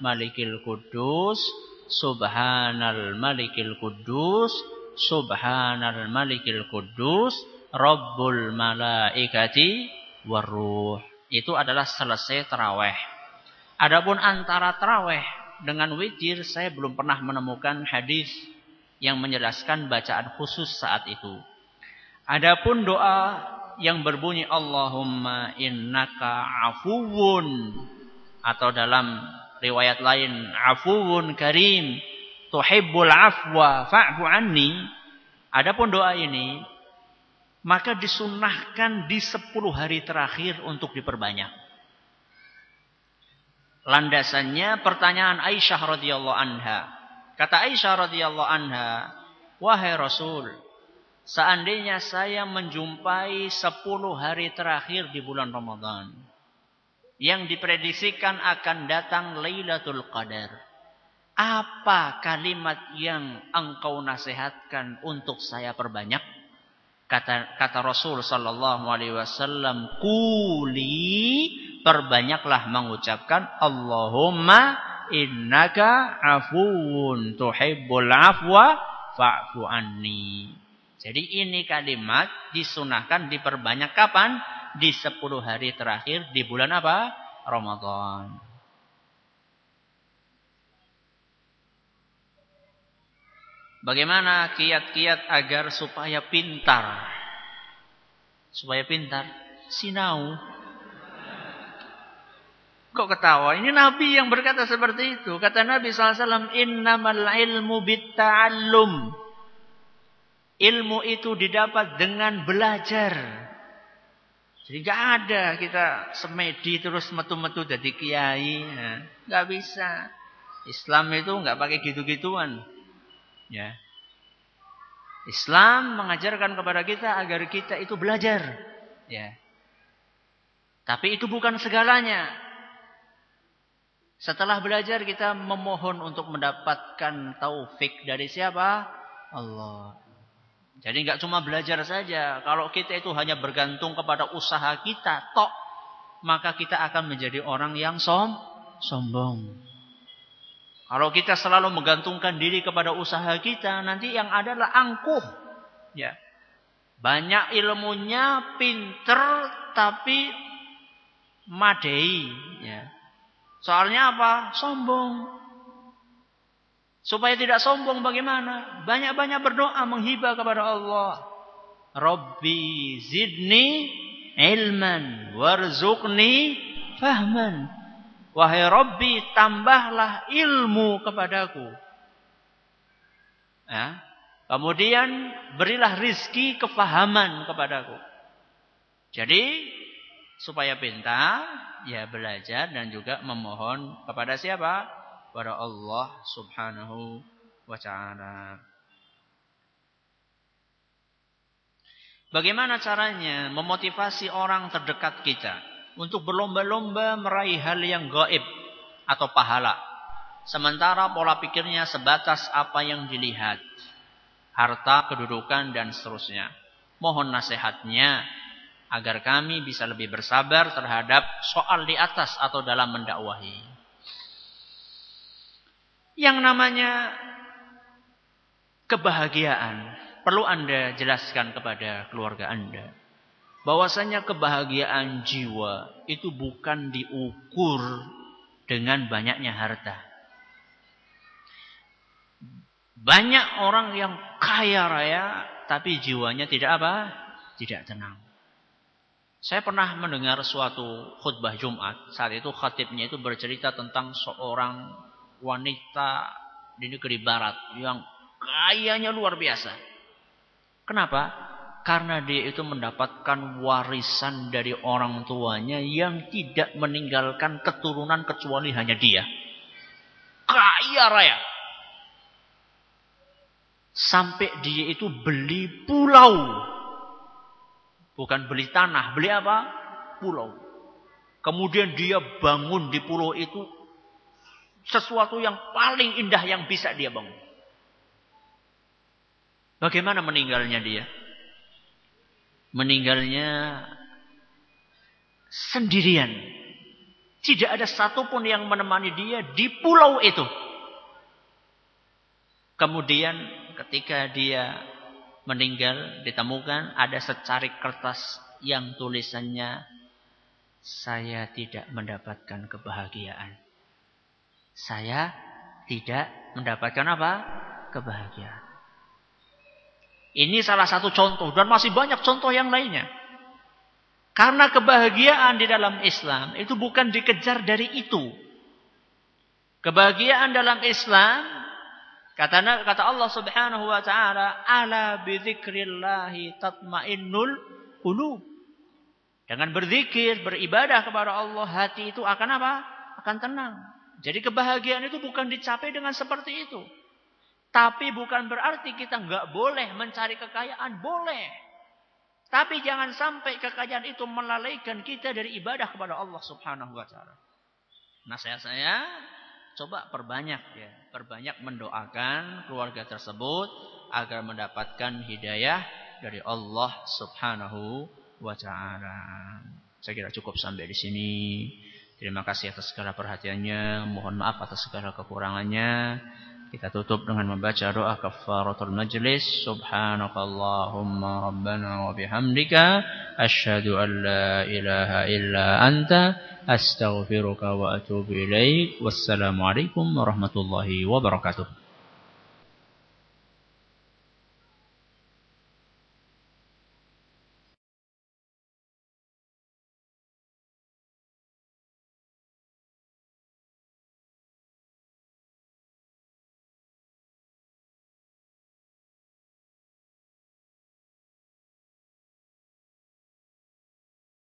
malikil kudus subhanal malikil kudus subhanal malikil kudus rabbul malaikati waruh itu adalah selesai taraweh Adapun antara taraweh dengan witir saya belum pernah menemukan hadis yang menjelaskan bacaan khusus saat itu. Adapun doa yang berbunyi Allahumma innaka afuwun atau dalam riwayat lain afuwun karim tuhibbul afwa fa'fu anni. Adapun doa ini maka disunahkan di 10 hari terakhir untuk diperbanyak. Landasannya pertanyaan Aisyah radhiyallahu anha. Kata Aisyah radhiyallahu anha, "Wahai Rasul, seandainya saya menjumpai 10 hari terakhir di bulan Ramadan yang diprediksikan akan datang Lailatul Qadar, apa kalimat yang engkau nasihatkan untuk saya perbanyak?" Kata kata Rasul sallallahu alaihi wasallam, "Kuli perbanyaklah mengucapkan Allahumma innaka afuwun tuhibbul afwa fa'fu anni." Jadi ini kalimat disunahkan diperbanyak kapan? Di 10 hari terakhir di bulan apa? Ramadan. Bagaimana kiat-kiat agar supaya pintar? Supaya pintar, sinau. Kok ketawa? Ini Nabi yang berkata seperti itu. Kata Nabi SAW, Innamal ilmu bitta'allum. Ilmu itu didapat dengan belajar. Jadi gak ada kita semedi terus metu-metu jadi kiai. Nah, gak bisa. Islam itu gak pakai gitu-gituan. Ya. Islam mengajarkan kepada kita agar kita itu belajar. Ya. Tapi itu bukan segalanya. Setelah belajar kita memohon untuk mendapatkan taufik dari siapa? Allah. Jadi nggak cuma belajar saja. Kalau kita itu hanya bergantung kepada usaha kita, tok, maka kita akan menjadi orang yang som, sombong. Kalau kita selalu menggantungkan diri kepada usaha kita, nanti yang adalah angkuh. Ya. Banyak ilmunya, pinter, tapi madei. Ya. Soalnya apa? Sombong. Supaya tidak sombong bagaimana? Banyak-banyak berdoa menghibah kepada Allah. Rabbi zidni ilman warzuqni fahman. Wahai Robbi, tambahlah ilmu kepadaku. Ya. Kemudian berilah rizki kefahaman kepadaku. Jadi supaya pintar, ya belajar dan juga memohon kepada siapa? Kepada Allah subhanahu wa ta'ala. Bagaimana caranya memotivasi orang terdekat kita? untuk berlomba-lomba meraih hal yang gaib atau pahala. Sementara pola pikirnya sebatas apa yang dilihat. Harta, kedudukan, dan seterusnya. Mohon nasihatnya agar kami bisa lebih bersabar terhadap soal di atas atau dalam mendakwahi. Yang namanya kebahagiaan perlu Anda jelaskan kepada keluarga Anda bahwasanya kebahagiaan jiwa itu bukan diukur dengan banyaknya harta. Banyak orang yang kaya raya tapi jiwanya tidak apa? Tidak tenang. Saya pernah mendengar suatu khutbah Jumat. Saat itu khatibnya itu bercerita tentang seorang wanita di negeri barat yang kayanya luar biasa. Kenapa? Karena dia itu mendapatkan warisan dari orang tuanya yang tidak meninggalkan keturunan kecuali hanya dia. Kaya raya. Sampai dia itu beli pulau. Bukan beli tanah, beli apa? Pulau. Kemudian dia bangun di pulau itu sesuatu yang paling indah yang bisa dia bangun. Bagaimana meninggalnya dia? meninggalnya sendirian. Tidak ada satupun yang menemani dia di pulau itu. Kemudian ketika dia meninggal ditemukan ada secarik kertas yang tulisannya saya tidak mendapatkan kebahagiaan. Saya tidak mendapatkan apa? Kebahagiaan. Ini salah satu contoh dan masih banyak contoh yang lainnya. Karena kebahagiaan di dalam Islam itu bukan dikejar dari itu. Kebahagiaan dalam Islam kata kata Allah Subhanahu wa taala, "Ala bidzikrillah tatmainnul qulub." Dengan berzikir, beribadah kepada Allah, hati itu akan apa? Akan tenang. Jadi kebahagiaan itu bukan dicapai dengan seperti itu. Tapi bukan berarti kita nggak boleh mencari kekayaan, boleh. Tapi jangan sampai kekayaan itu melalaikan kita dari ibadah kepada Allah Subhanahu wa taala. Nasihat saya, coba perbanyak ya, perbanyak mendoakan keluarga tersebut agar mendapatkan hidayah dari Allah Subhanahu wa taala. Saya kira cukup sampai di sini. Terima kasih atas segala perhatiannya. Mohon maaf atas segala kekurangannya. Kita tutup dengan membaca doa kafaratul majlis. Subhanakallahumma rabbana wa bihamdika. Ashhadu an la ilaha illa anta. Astaghfiruka wa atubu ilaik. Wassalamualaikum warahmatullahi wabarakatuh.